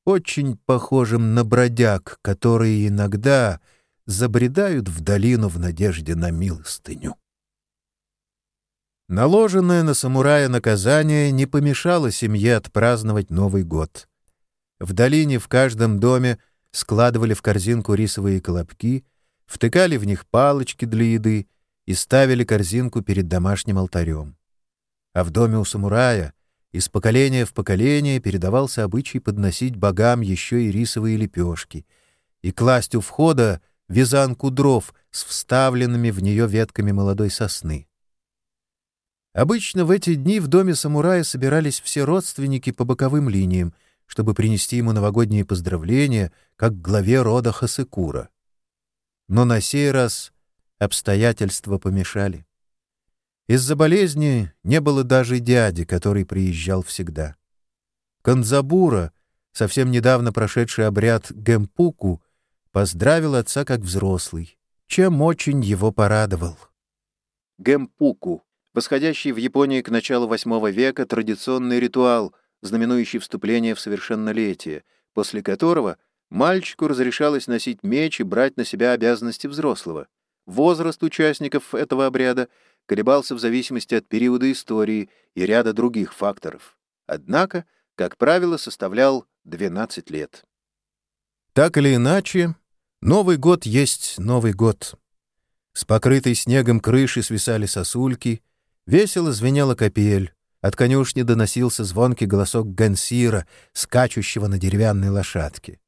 очень похожим на бродяг, которые иногда забредают в долину в надежде на милостыню. Наложенное на самурая наказание не помешало семье отпраздновать Новый год. В долине в каждом доме складывали в корзинку рисовые колобки, втыкали в них палочки для еды и ставили корзинку перед домашним алтарем. А в доме у самурая из поколения в поколение передавался обычай подносить богам еще и рисовые лепешки и класть у входа вязанку дров с вставленными в нее ветками молодой сосны. Обычно в эти дни в доме самурая собирались все родственники по боковым линиям, чтобы принести ему новогодние поздравления, как главе рода Хасыкура. Но на сей раз обстоятельства помешали. Из-за болезни не было даже дяди, который приезжал всегда. Канзабура, совсем недавно прошедший обряд гемпуку, поздравил отца как взрослый, чем очень его порадовал. Гемпуку восходящий в Японии к началу VIII века традиционный ритуал, знаменующий вступление в совершеннолетие, после которого мальчику разрешалось носить меч и брать на себя обязанности взрослого. Возраст участников этого обряда колебался в зависимости от периода истории и ряда других факторов. Однако, как правило, составлял 12 лет. Так или иначе, Новый год есть Новый год. С покрытой снегом крыши свисали сосульки, Весело звенела копель. От конюшни доносился звонкий голосок гансира, скачущего на деревянной лошадке.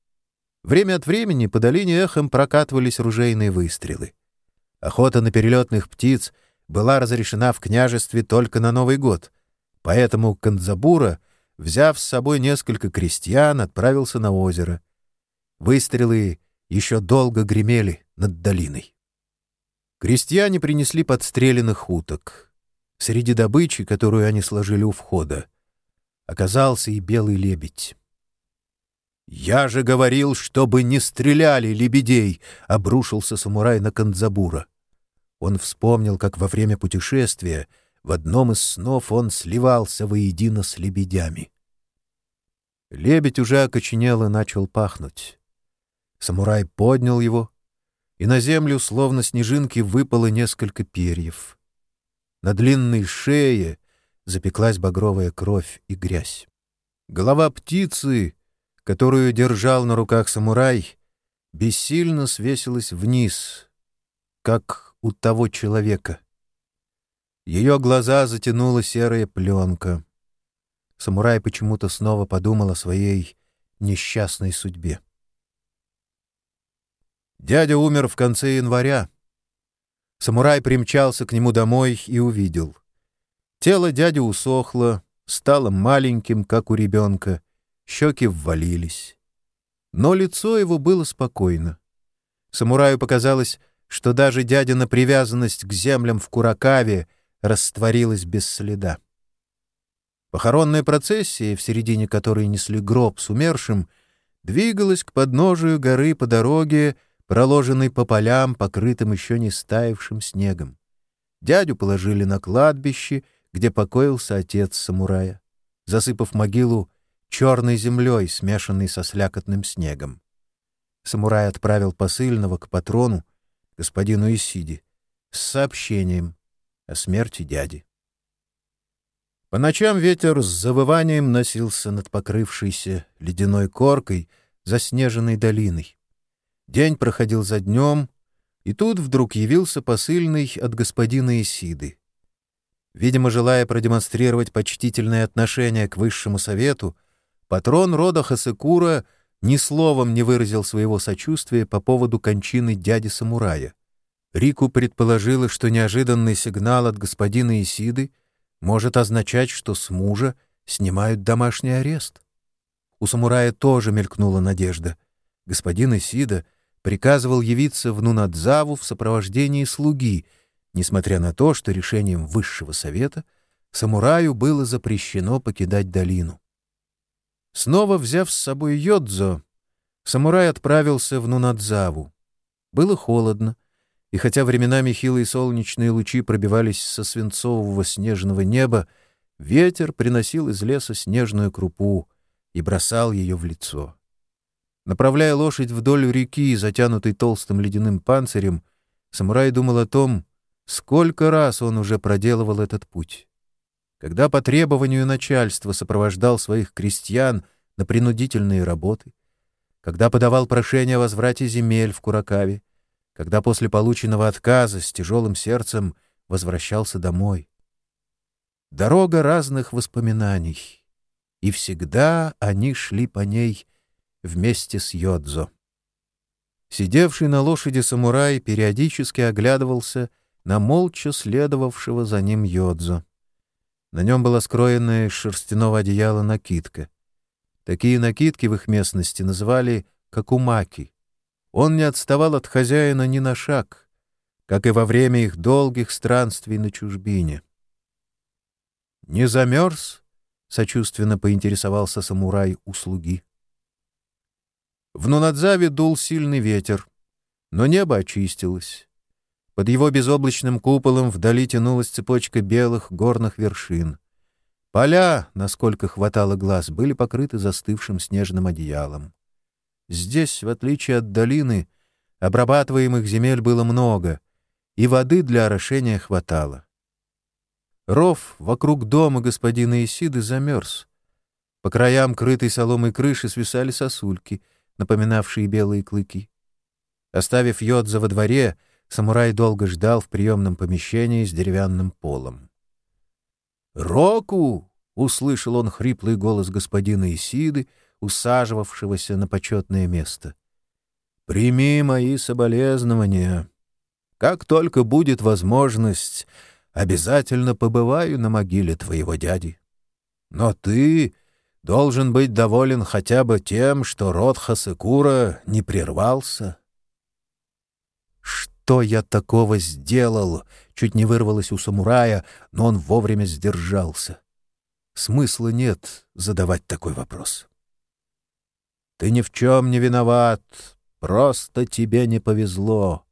Время от времени по долине эхом прокатывались ружейные выстрелы. Охота на перелетных птиц была разрешена в княжестве только на Новый год, поэтому Кандзабура, взяв с собой несколько крестьян, отправился на озеро. Выстрелы еще долго гремели над долиной. Крестьяне принесли подстреленных уток. Среди добычи, которую они сложили у входа, оказался и белый лебедь. «Я же говорил, чтобы не стреляли лебедей!» — обрушился самурай на Кандзабура. Он вспомнил, как во время путешествия в одном из снов он сливался воедино с лебедями. Лебедь уже окоченел и начал пахнуть. Самурай поднял его, и на землю, словно снежинки, выпало несколько перьев. На длинной шее запеклась багровая кровь и грязь. Голова птицы, которую держал на руках самурай, бессильно свесилась вниз, как у того человека. Ее глаза затянула серая пленка. Самурай почему-то снова подумал о своей несчастной судьбе. Дядя умер в конце января. Самурай примчался к нему домой и увидел. Тело дяди усохло, стало маленьким, как у ребенка, щеки ввалились. Но лицо его было спокойно. Самураю показалось, что даже дядина привязанность к землям в Куракаве растворилась без следа. Похоронная процессия, в середине которой несли гроб с умершим, двигалась к подножию горы по дороге, проложенный по полям, покрытым еще не стаившим снегом. Дядю положили на кладбище, где покоился отец самурая, засыпав могилу черной землей, смешанной со слякотным снегом. Самурай отправил посыльного к патрону, господину Исиди, с сообщением о смерти дяди. По ночам ветер с завыванием носился над покрывшейся ледяной коркой заснеженной долиной. День проходил за днем, и тут вдруг явился посыльный от господина Исиды. Видимо, желая продемонстрировать почтительное отношение к высшему совету, патрон рода Хасекура ни словом не выразил своего сочувствия по поводу кончины дяди-самурая. Рику предположила, что неожиданный сигнал от господина Исиды может означать, что с мужа снимают домашний арест. У самурая тоже мелькнула надежда. Господин Исида — приказывал явиться в Нунадзаву в сопровождении слуги, несмотря на то, что решением высшего совета самураю было запрещено покидать долину. Снова взяв с собой Йодзо, самурай отправился в Нунадзаву. Было холодно, и хотя временами хилые солнечные лучи пробивались со свинцового снежного неба, ветер приносил из леса снежную крупу и бросал ее в лицо. Направляя лошадь вдоль реки, затянутой толстым ледяным панцирем, самурай думал о том, сколько раз он уже проделывал этот путь. Когда по требованию начальства сопровождал своих крестьян на принудительные работы, когда подавал прошение о возврате земель в Куракаве, когда после полученного отказа с тяжелым сердцем возвращался домой. Дорога разных воспоминаний, и всегда они шли по ней вместе с Йодзо. Сидевший на лошади самурай периодически оглядывался на молча следовавшего за ним Йодзо. На нем была скроенная из шерстяного одеяла накидка. Такие накидки в их местности называли какумаки. Он не отставал от хозяина ни на шаг, как и во время их долгих странствий на чужбине. «Не замерз?» — сочувственно поинтересовался самурай у слуги. В Нунадзаве дул сильный ветер, но небо очистилось. Под его безоблачным куполом вдали тянулась цепочка белых горных вершин. Поля, насколько хватало глаз, были покрыты застывшим снежным одеялом. Здесь, в отличие от долины, обрабатываемых земель было много, и воды для орошения хватало. Ров вокруг дома господина Исиды замерз. По краям крытой соломой крыши свисали сосульки, напоминавшие белые клыки. Оставив Йодза во дворе, Самурай долго ждал в приемном помещении с деревянным полом. «Року!» — услышал он хриплый голос господина Исиды, усаживавшегося на почетное место. «Прими мои соболезнования. Как только будет возможность, обязательно побываю на могиле твоего дяди. Но ты должен быть доволен хотя бы тем, что род Хасекура не прервался». Что я такого сделал? Чуть не вырвалось у самурая, но он вовремя сдержался. Смысла нет задавать такой вопрос. Ты ни в чем не виноват, просто тебе не повезло.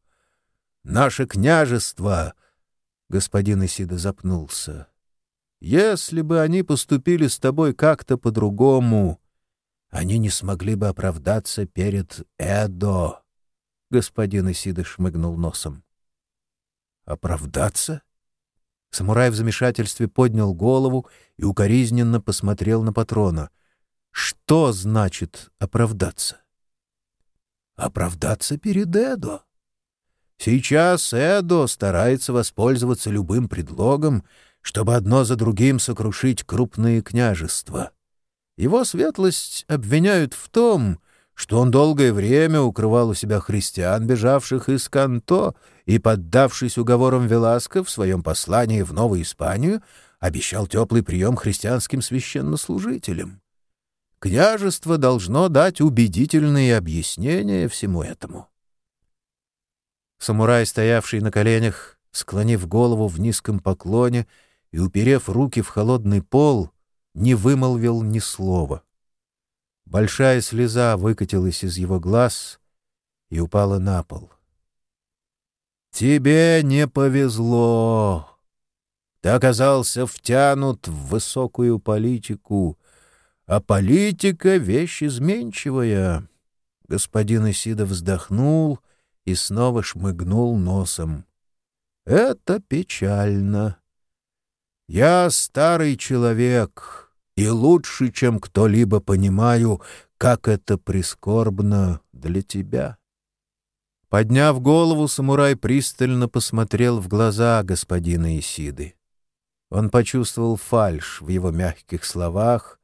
Наше княжество, господин Исида запнулся. Если бы они поступили с тобой как-то по-другому, они не смогли бы оправдаться перед Эдо. Господин Исида шмыгнул носом. «Оправдаться?» Самурай в замешательстве поднял голову и укоризненно посмотрел на патрона. «Что значит оправдаться?» «Оправдаться перед Эдо. Сейчас Эдо старается воспользоваться любым предлогом, чтобы одно за другим сокрушить крупные княжества. Его светлость обвиняют в том, что он долгое время укрывал у себя христиан, бежавших из Канто, и, поддавшись уговорам Веласка в своем послании в Новую Испанию, обещал теплый прием христианским священнослужителям. Княжество должно дать убедительные объяснения всему этому. Самурай, стоявший на коленях, склонив голову в низком поклоне и уперев руки в холодный пол, не вымолвил ни слова. Большая слеза выкатилась из его глаз и упала на пол. «Тебе не повезло. Ты оказался втянут в высокую политику, а политика — вещь изменчивая». Господин Исида вздохнул и снова шмыгнул носом. «Это печально. Я старый человек» и лучше, чем кто-либо понимаю, как это прискорбно для тебя. Подняв голову, самурай пристально посмотрел в глаза господина Исиды. Он почувствовал фальшь в его мягких словах,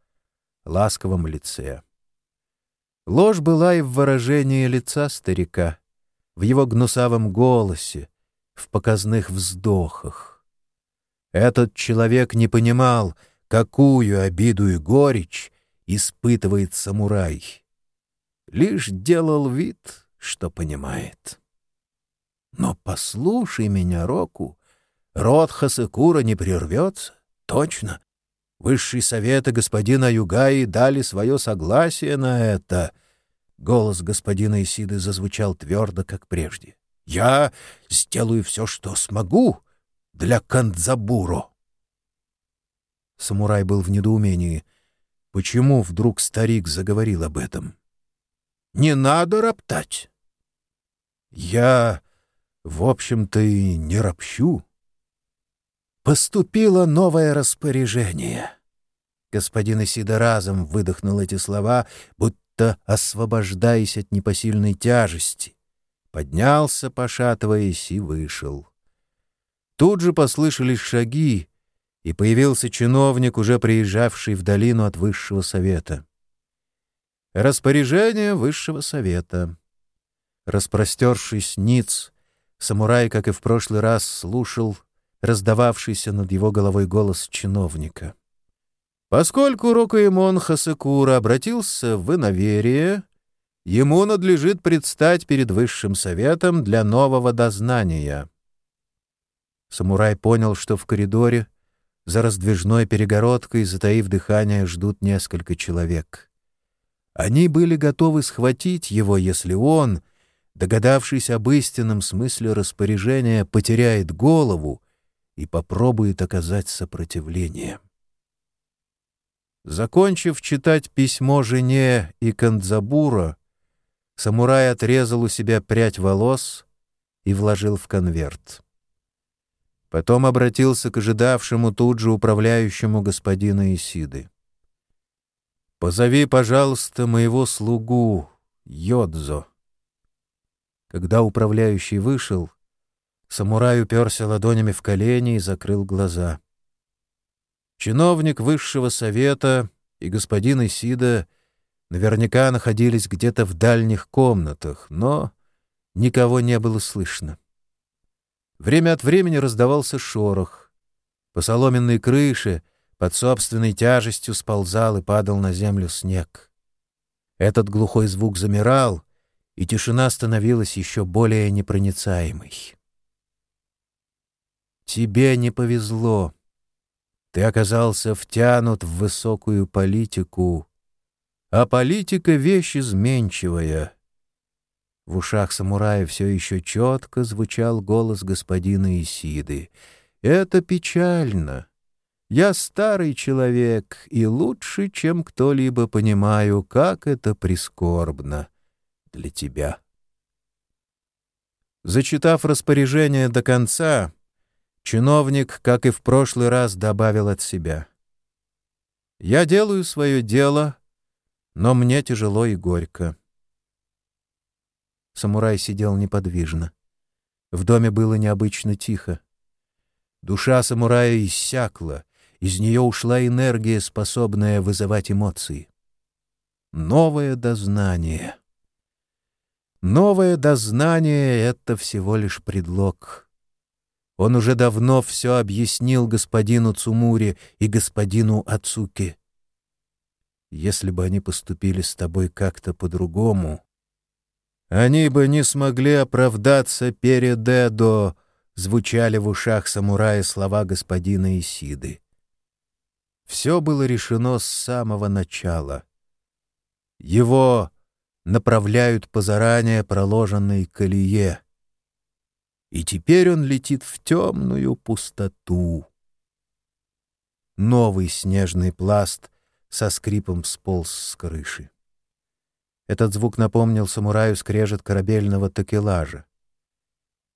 ласковом лице. Ложь была и в выражении лица старика, в его гнусавом голосе, в показных вздохах. Этот человек не понимал — какую обиду и горечь испытывает самурай. Лишь делал вид, что понимает. Но послушай меня, Року, род Хасекура не прервется, точно. Высшие советы господина Югаи дали свое согласие на это. Голос господина Исиды зазвучал твердо, как прежде. «Я сделаю все, что смогу для Кандзабуро». Самурай был в недоумении. Почему вдруг старик заговорил об этом? Не надо роптать. Я, в общем-то, и не ропщу. Поступило новое распоряжение. Господин Исида разом выдохнул эти слова, будто освобождаясь от непосильной тяжести. Поднялся, пошатываясь, и вышел. Тут же послышались шаги, и появился чиновник, уже приезжавший в долину от Высшего Совета. Распоряжение Высшего Совета. Распростершись ниц, самурай, как и в прошлый раз, слушал раздававшийся над его головой голос чиновника. Поскольку Рокоэмон Хасакура обратился в иноверие, ему надлежит предстать перед Высшим Советом для нового дознания. Самурай понял, что в коридоре за раздвижной перегородкой, затаив дыхание, ждут несколько человек. Они были готовы схватить его, если он, догадавшись об истинном смысле распоряжения, потеряет голову и попробует оказать сопротивление. Закончив читать письмо жене и Кандзабура, самурай отрезал у себя прядь волос и вложил в конверт. Потом обратился к ожидавшему тут же управляющему господина Исиды. «Позови, пожалуйста, моего слугу, Йодзо». Когда управляющий вышел, самурай уперся ладонями в колени и закрыл глаза. Чиновник высшего совета и господин Исида наверняка находились где-то в дальних комнатах, но никого не было слышно. Время от времени раздавался шорох. По соломенной крыше под собственной тяжестью сползал и падал на землю снег. Этот глухой звук замирал, и тишина становилась еще более непроницаемой. «Тебе не повезло. Ты оказался втянут в высокую политику, а политика — вещь изменчивая». В ушах самурая все еще четко звучал голос господина Исиды. «Это печально. Я старый человек и лучше, чем кто-либо понимаю, как это прискорбно для тебя». Зачитав распоряжение до конца, чиновник, как и в прошлый раз, добавил от себя. «Я делаю свое дело, но мне тяжело и горько». Самурай сидел неподвижно. В доме было необычно тихо. Душа самурая иссякла, из нее ушла энергия, способная вызывать эмоции. Новое дознание. Новое дознание — это всего лишь предлог. Он уже давно все объяснил господину Цумури и господину Ацуки. Если бы они поступили с тобой как-то по-другому, они бы не смогли оправдаться перед Эдо, звучали в ушах самурая слова господина Исиды. Все было решено с самого начала. Его направляют по заранее проложенной колее. И теперь он летит в темную пустоту. Новый снежный пласт со скрипом сполз с крыши. Этот звук напомнил самураю скрежет корабельного такелажа.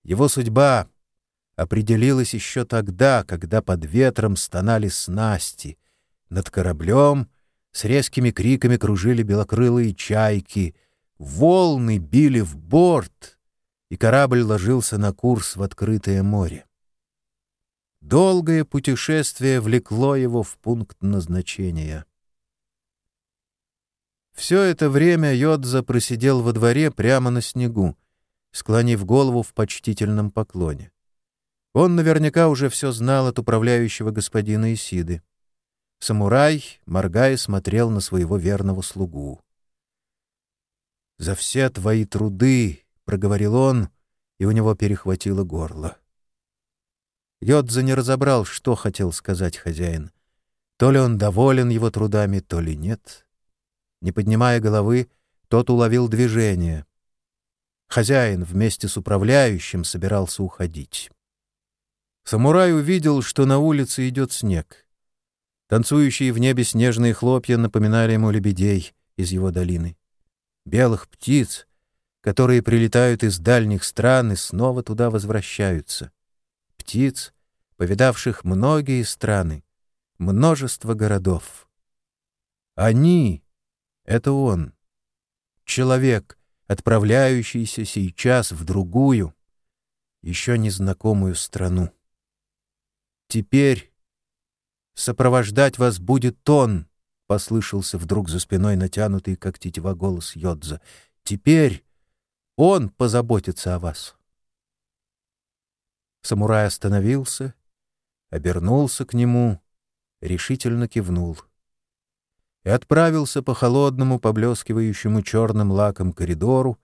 Его судьба определилась еще тогда, когда под ветром стонали снасти. Над кораблем с резкими криками кружили белокрылые чайки, волны били в борт, и корабль ложился на курс в открытое море. Долгое путешествие влекло его в пункт назначения — все это время Йодза просидел во дворе прямо на снегу, склонив голову в почтительном поклоне. Он наверняка уже все знал от управляющего господина Исиды. Самурай, моргая, смотрел на своего верного слугу. «За все твои труды!» — проговорил он, и у него перехватило горло. Йодза не разобрал, что хотел сказать хозяин. То ли он доволен его трудами, то ли нет. Не поднимая головы, тот уловил движение. Хозяин вместе с управляющим собирался уходить. Самурай увидел, что на улице идет снег. Танцующие в небе снежные хлопья напоминали ему лебедей из его долины. белых птиц, которые прилетают из дальних стран и снова туда возвращаются. Птиц, повидавших многие страны, множество городов. Они — это он, человек, отправляющийся сейчас в другую, еще незнакомую страну. Теперь сопровождать вас будет он, — послышался вдруг за спиной натянутый, как тетива, голос Йодза. Теперь он позаботится о вас. Самурай остановился, обернулся к нему, решительно кивнул и отправился по холодному, поблескивающему черным лаком коридору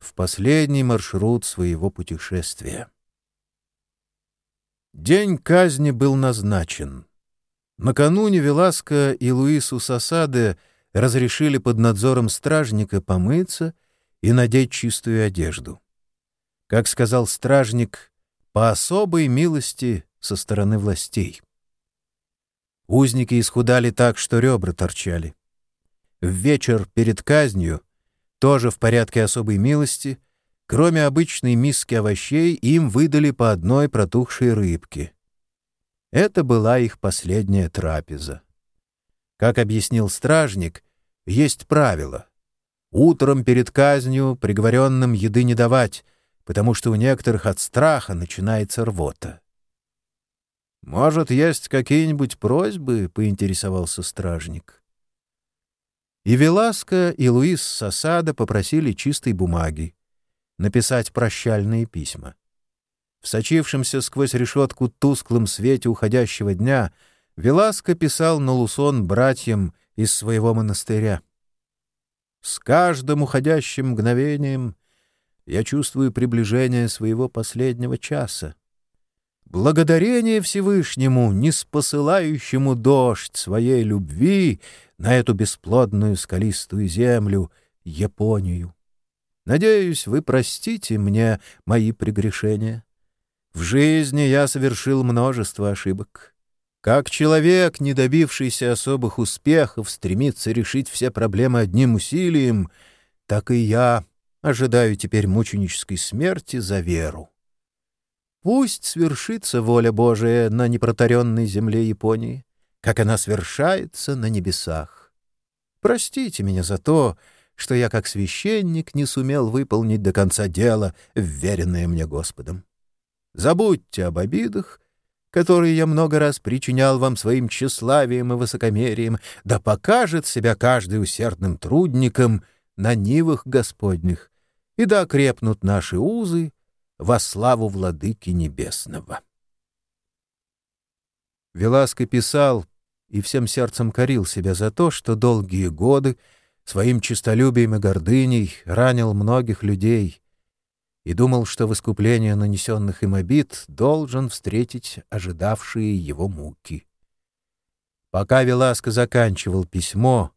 в последний маршрут своего путешествия. День казни был назначен. Накануне Веласко и Луису Сосаде разрешили под надзором стражника помыться и надеть чистую одежду. Как сказал стражник, по особой милости со стороны властей. Узники исхудали так, что ребра торчали. В вечер перед казнью, тоже в порядке особой милости, кроме обычной миски овощей, им выдали по одной протухшей рыбке. Это была их последняя трапеза. Как объяснил стражник, есть правило. Утром перед казнью приговоренным еды не давать, потому что у некоторых от страха начинается рвота. «Может, есть какие-нибудь просьбы?» — поинтересовался стражник. И Веласко, и Луис Сосада попросили чистой бумаги, написать прощальные письма. В сочившемся сквозь решетку тусклом свете уходящего дня Веласко писал на Лусон братьям из своего монастыря. «С каждым уходящим мгновением я чувствую приближение своего последнего часа. Благодарение Всевышнему, не спосылающему дождь своей любви на эту бесплодную скалистую землю, Японию. Надеюсь, вы простите мне мои прегрешения. В жизни я совершил множество ошибок. Как человек, не добившийся особых успехов, стремится решить все проблемы одним усилием, так и я ожидаю теперь мученической смерти за веру. Пусть свершится воля Божия на непротаренной земле Японии, как она свершается на небесах. Простите меня за то, что я как священник не сумел выполнить до конца дело, вверенное мне Господом. Забудьте об обидах, которые я много раз причинял вам своим тщеславием и высокомерием, да покажет себя каждый усердным трудником на нивах Господних, и да крепнут наши узы, во славу Владыки Небесного. Веласко писал и всем сердцем корил себя за то, что долгие годы своим честолюбием и гордыней ранил многих людей и думал, что в искупление нанесенных им обид должен встретить ожидавшие его муки. Пока Веласко заканчивал письмо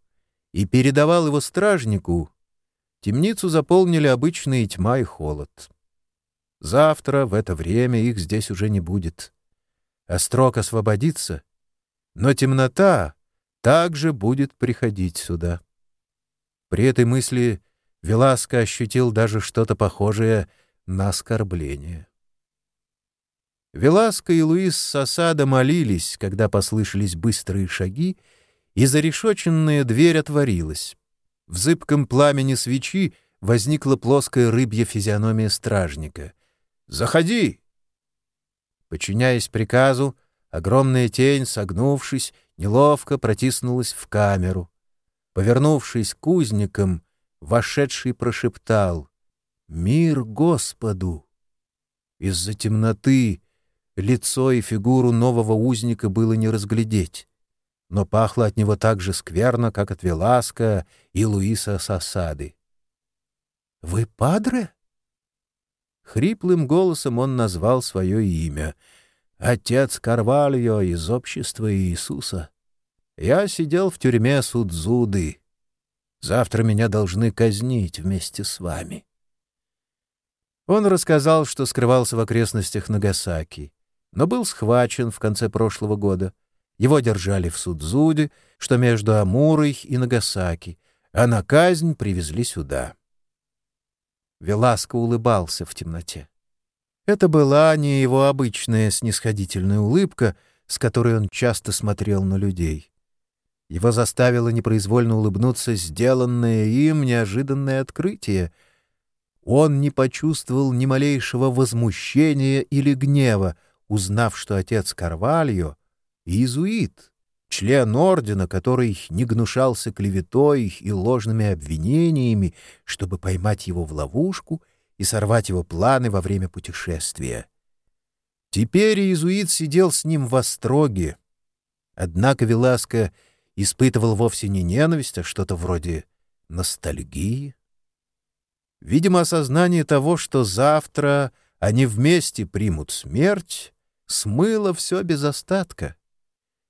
и передавал его стражнику, темницу заполнили обычные тьма и холод. Завтра в это время их здесь уже не будет. Острог освободится, но темнота также будет приходить сюда. При этой мысли Веласко ощутил даже что-то похожее на оскорбление. Веласко и Луис Сосада молились, когда послышались быстрые шаги, и зарешоченная дверь отворилась. В зыбком пламени свечи возникла плоская рыбья физиономия стражника — Заходи!» Подчиняясь приказу, огромная тень, согнувшись, неловко протиснулась в камеру. Повернувшись к узникам, вошедший прошептал «Мир Господу!» Из-за темноты лицо и фигуру нового узника было не разглядеть, но пахло от него так же скверно, как от Веласка и Луиса Сосады. «Вы падре?» Хриплым голосом он назвал свое имя. «Отец Карвальо из общества Иисуса. Я сидел в тюрьме Судзуды. Завтра меня должны казнить вместе с вами». Он рассказал, что скрывался в окрестностях Нагасаки, но был схвачен в конце прошлого года. Его держали в Судзуде, что между Амурой и Нагасаки, а на казнь привезли сюда. Веласко улыбался в темноте. Это была не его обычная снисходительная улыбка, с которой он часто смотрел на людей. Его заставило непроизвольно улыбнуться сделанное им неожиданное открытие. Он не почувствовал ни малейшего возмущения или гнева, узнав, что отец Карвальо — иезуит, член ордена, который не гнушался клеветой и ложными обвинениями, чтобы поймать его в ловушку и сорвать его планы во время путешествия. Теперь иезуит сидел с ним в остроге. Однако Веласко испытывал вовсе не ненависть, а что-то вроде ностальгии. Видимо, осознание того, что завтра они вместе примут смерть, смыло все без остатка.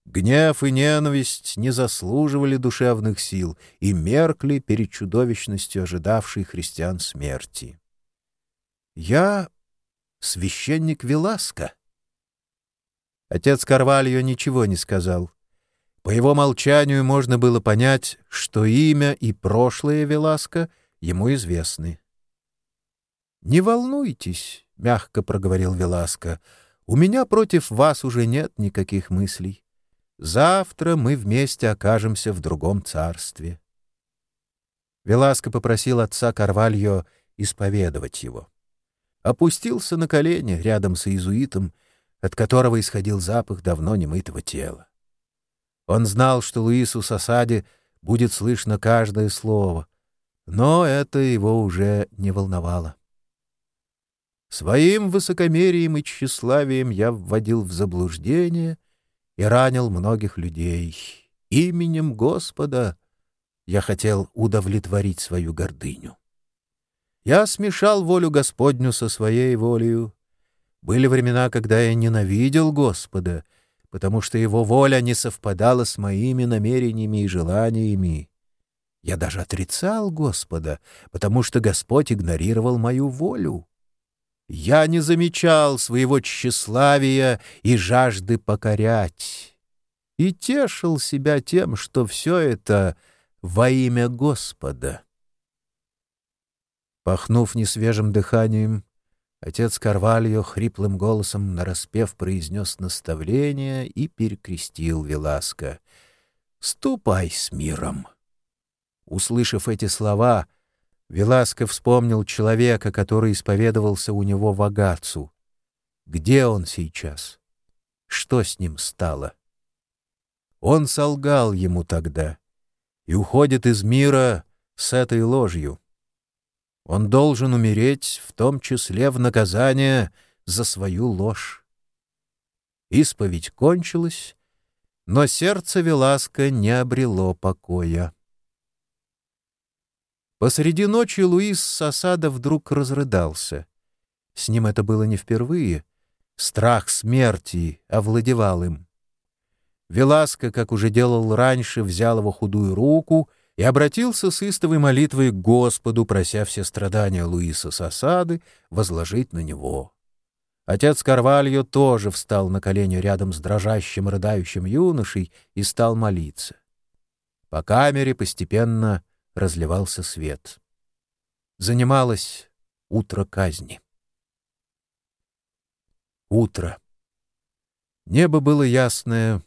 Гнев и ненависть не заслуживали душевных сил и меркли перед чудовищностью ожидавшей христиан смерти. «Я священник Веласка». Отец Карвальо ничего не сказал. По его молчанию можно было понять, что имя и прошлое Веласка ему известны. «Не волнуйтесь», — мягко проговорил Веласка, — «у меня против вас уже нет никаких мыслей. Завтра мы вместе окажемся в другом царстве». Веласко попросил отца Карвальо исповедовать его. Опустился на колени рядом с иезуитом, от которого исходил запах давно немытого тела. Он знал, что Луису Сосаде будет слышно каждое слово, но это его уже не волновало. Своим высокомерием и тщеславием я вводил в заблуждение и ранил многих людей. Именем Господа я хотел удовлетворить свою гордыню. Я смешал волю Господню со своей волею. Были времена, когда я ненавидел Господа — потому что его воля не совпадала с моими намерениями и желаниями. Я даже отрицал Господа, потому что Господь игнорировал мою волю. Я не замечал своего тщеславия и жажды покорять, и тешил себя тем, что все это во имя Господа. Пахнув несвежим дыханием, Отец Карвальо хриплым голосом нараспев произнес наставление и перекрестил Веласко. «Ступай с миром!» Услышав эти слова, Веласко вспомнил человека, который исповедовался у него в Агацу. Где он сейчас? Что с ним стало? Он солгал ему тогда и уходит из мира с этой ложью. Он должен умереть, в том числе в наказание за свою ложь. Исповедь кончилась, но сердце Веласка не обрело покоя. Посреди ночи Луис Сосада вдруг разрыдался. С ним это было не впервые. Страх смерти овладевал им. Веласко, как уже делал раньше, взял его худую руку — и обратился с истовой молитвой к Господу, прося все страдания Луиса Сосады возложить на него. Отец Карвальо тоже встал на колени рядом с дрожащим, рыдающим юношей и стал молиться. По камере постепенно разливался свет. Занималось утро казни. Утро. Небо было ясное,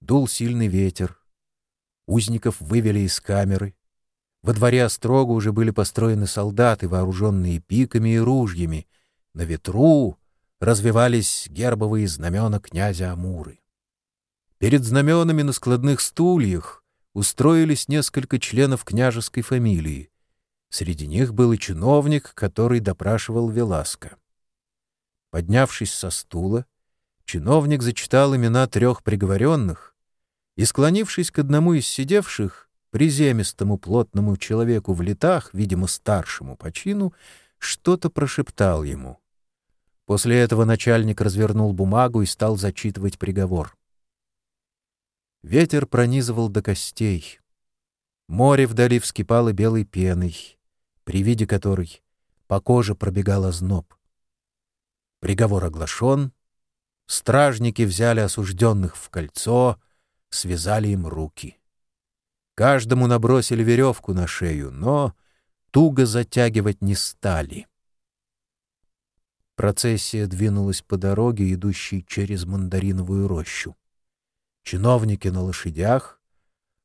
дул сильный ветер. Узников вывели из камеры. Во дворе острога уже были построены солдаты, вооруженные пиками и ружьями. На ветру развивались гербовые знамена князя Амуры. Перед знаменами на складных стульях устроились несколько членов княжеской фамилии. Среди них был и чиновник, который допрашивал Веласка. Поднявшись со стула, чиновник зачитал имена трех приговоренных, и, склонившись к одному из сидевших, приземистому плотному человеку в летах, видимо, старшему по чину, что-то прошептал ему. После этого начальник развернул бумагу и стал зачитывать приговор. Ветер пронизывал до костей. Море вдали вскипало белой пеной, при виде которой по коже пробегал озноб. Приговор оглашен, стражники взяли осужденных в кольцо — связали им руки. Каждому набросили веревку на шею, но туго затягивать не стали. Процессия двинулась по дороге, идущей через мандариновую рощу. Чиновники на лошадях,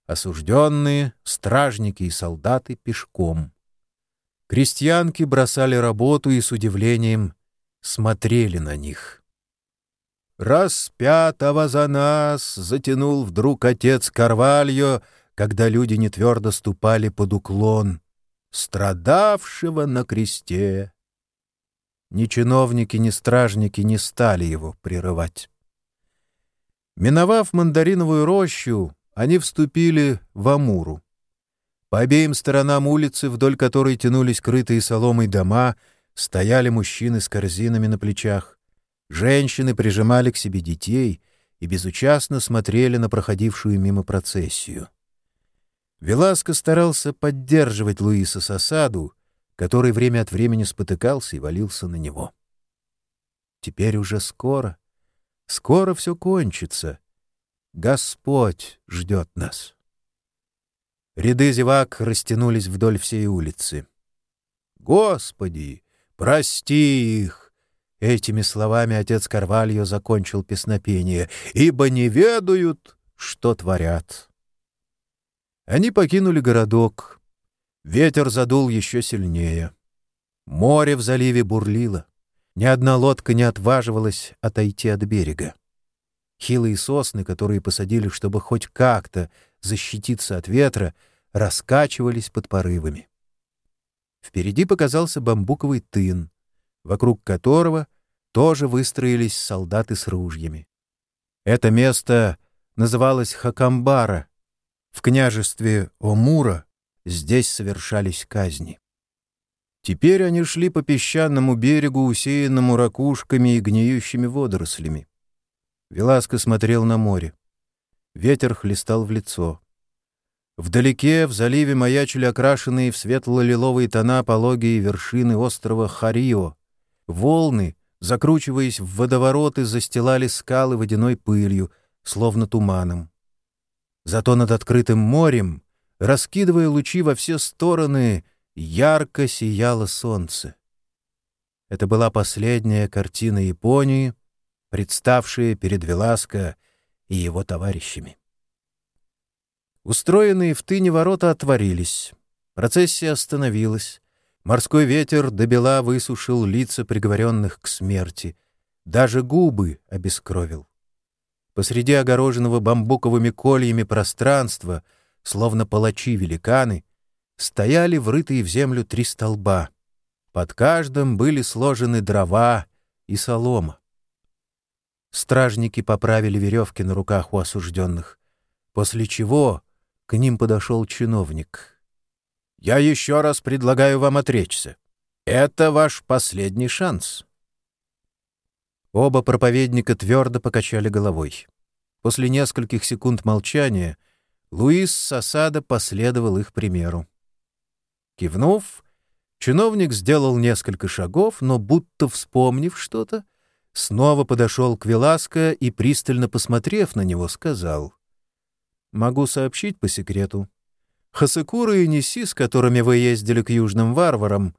осужденные, стражники и солдаты пешком. Крестьянки бросали работу и с удивлением смотрели на них. «Распятого за нас!» — затянул вдруг отец Карвальо, когда люди не твердо ступали под уклон, страдавшего на кресте. Ни чиновники, ни стражники не стали его прерывать. Миновав мандариновую рощу, они вступили в Амуру. По обеим сторонам улицы, вдоль которой тянулись крытые соломой дома, стояли мужчины с корзинами на плечах. Женщины прижимали к себе детей и безучастно смотрели на проходившую мимо процессию. Веласко старался поддерживать Луиса с осаду, который время от времени спотыкался и валился на него. Теперь уже скоро, скоро все кончится. Господь ждет нас. Ряды зевак растянулись вдоль всей улицы. «Господи, прости их!» Этими словами отец Карвальо закончил песнопение, «ибо не ведают, что творят». Они покинули городок. Ветер задул еще сильнее. Море в заливе бурлило. Ни одна лодка не отваживалась отойти от берега. Хилые сосны, которые посадили, чтобы хоть как-то защититься от ветра, раскачивались под порывами. Впереди показался бамбуковый тын, вокруг которого тоже выстроились солдаты с ружьями. Это место называлось Хакамбара, в княжестве Омура здесь совершались казни. Теперь они шли по песчаному берегу, усеянному ракушками и гниющими водорослями. Веласко смотрел на море. Ветер хлестал в лицо. Вдалеке, в заливе, маячили окрашенные в светло-лиловые тона пологие вершины острова Харио. Волны, закручиваясь в водовороты, застилали скалы водяной пылью, словно туманом. Зато над открытым морем, раскидывая лучи во все стороны, ярко сияло солнце. Это была последняя картина Японии, представшая перед Веласко и его товарищами. Устроенные в тыне ворота отворились. Процессия остановилась. Морской ветер до бела высушил лица приговоренных к смерти. Даже губы обескровил. Посреди огороженного бамбуковыми кольями пространства, словно палачи-великаны, стояли врытые в землю три столба. Под каждым были сложены дрова и солома. Стражники поправили веревки на руках у осужденных, после чего к ним подошел чиновник. «Я еще раз предлагаю вам отречься. Это ваш последний шанс». Оба проповедника твердо покачали головой. После нескольких секунд молчания Луис Сосада последовал их примеру. Кивнув, чиновник сделал несколько шагов, но, будто вспомнив что-то, снова подошел к Веласко и, пристально посмотрев на него, сказал, «Могу сообщить по секрету. Хасекуры и Неси, с которыми вы ездили к южным варварам,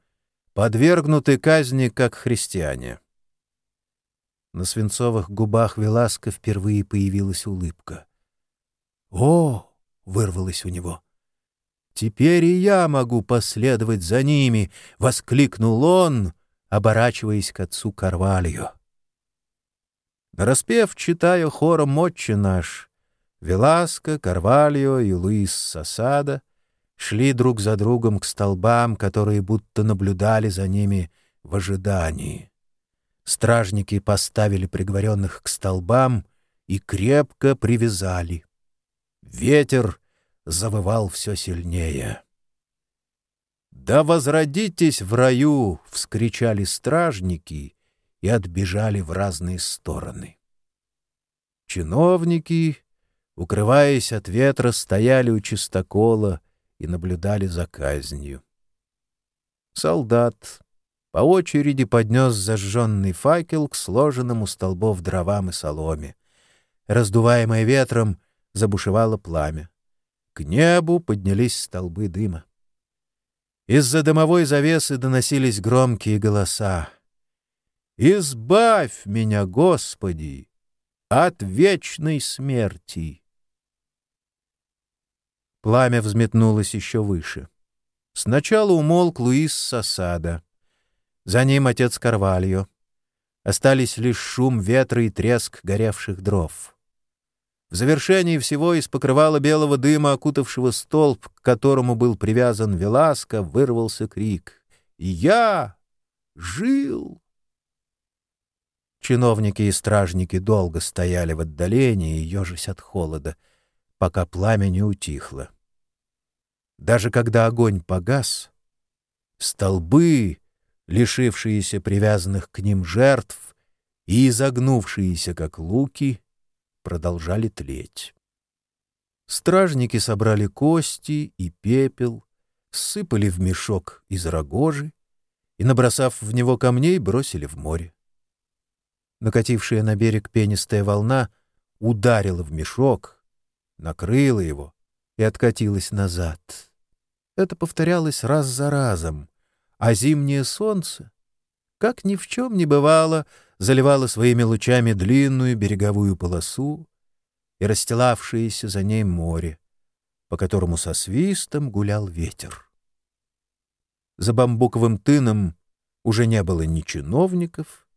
подвергнуты казни как христиане». На свинцовых губах Веласка впервые появилась улыбка. «О!» — вырвалось у него. «Теперь и я могу последовать за ними!» — воскликнул он, оборачиваясь к отцу Карвалью. Распев, читая хором «Отче наш», Веласко, Карвальо и Луис Сосада шли друг за другом к столбам, которые будто наблюдали за ними в ожидании. Стражники поставили приговоренных к столбам и крепко привязали. Ветер завывал все сильнее. «Да возродитесь в раю!» — вскричали стражники и отбежали в разные стороны. Чиновники, укрываясь от ветра, стояли у чистокола и наблюдали за казнью. Солдат, по очереди поднес зажженный факел к сложенному столбов дровам и соломе. Раздуваемое ветром, забушевало пламя. К небу поднялись столбы дыма. Из-за дымовой завесы доносились громкие голоса. «Избавь меня, Господи, от вечной смерти!» Пламя взметнулось еще выше. Сначала умолк Луис Сосада. За ним отец Карвальо. Остались лишь шум ветра и треск горевших дров. В завершении всего из покрывала белого дыма, окутавшего столб, к которому был привязан Веласко, вырвался крик. «Я жил!» Чиновники и стражники долго стояли в отдалении, ежась от холода, пока пламя не утихло. Даже когда огонь погас, столбы, лишившиеся привязанных к ним жертв и изогнувшиеся, как луки, продолжали тлеть. Стражники собрали кости и пепел, сыпали в мешок из рогожи и, набросав в него камней, бросили в море. Накатившая на берег пенистая волна ударила в мешок, накрыла его и откатилась назад. Это повторялось раз за разом, а зимнее солнце, как ни в чем не бывало, заливало своими лучами длинную береговую полосу и расстилавшееся за ней море, по которому со свистом гулял ветер. За бамбуковым тыном уже не было ни чиновников,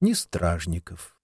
ни стражников.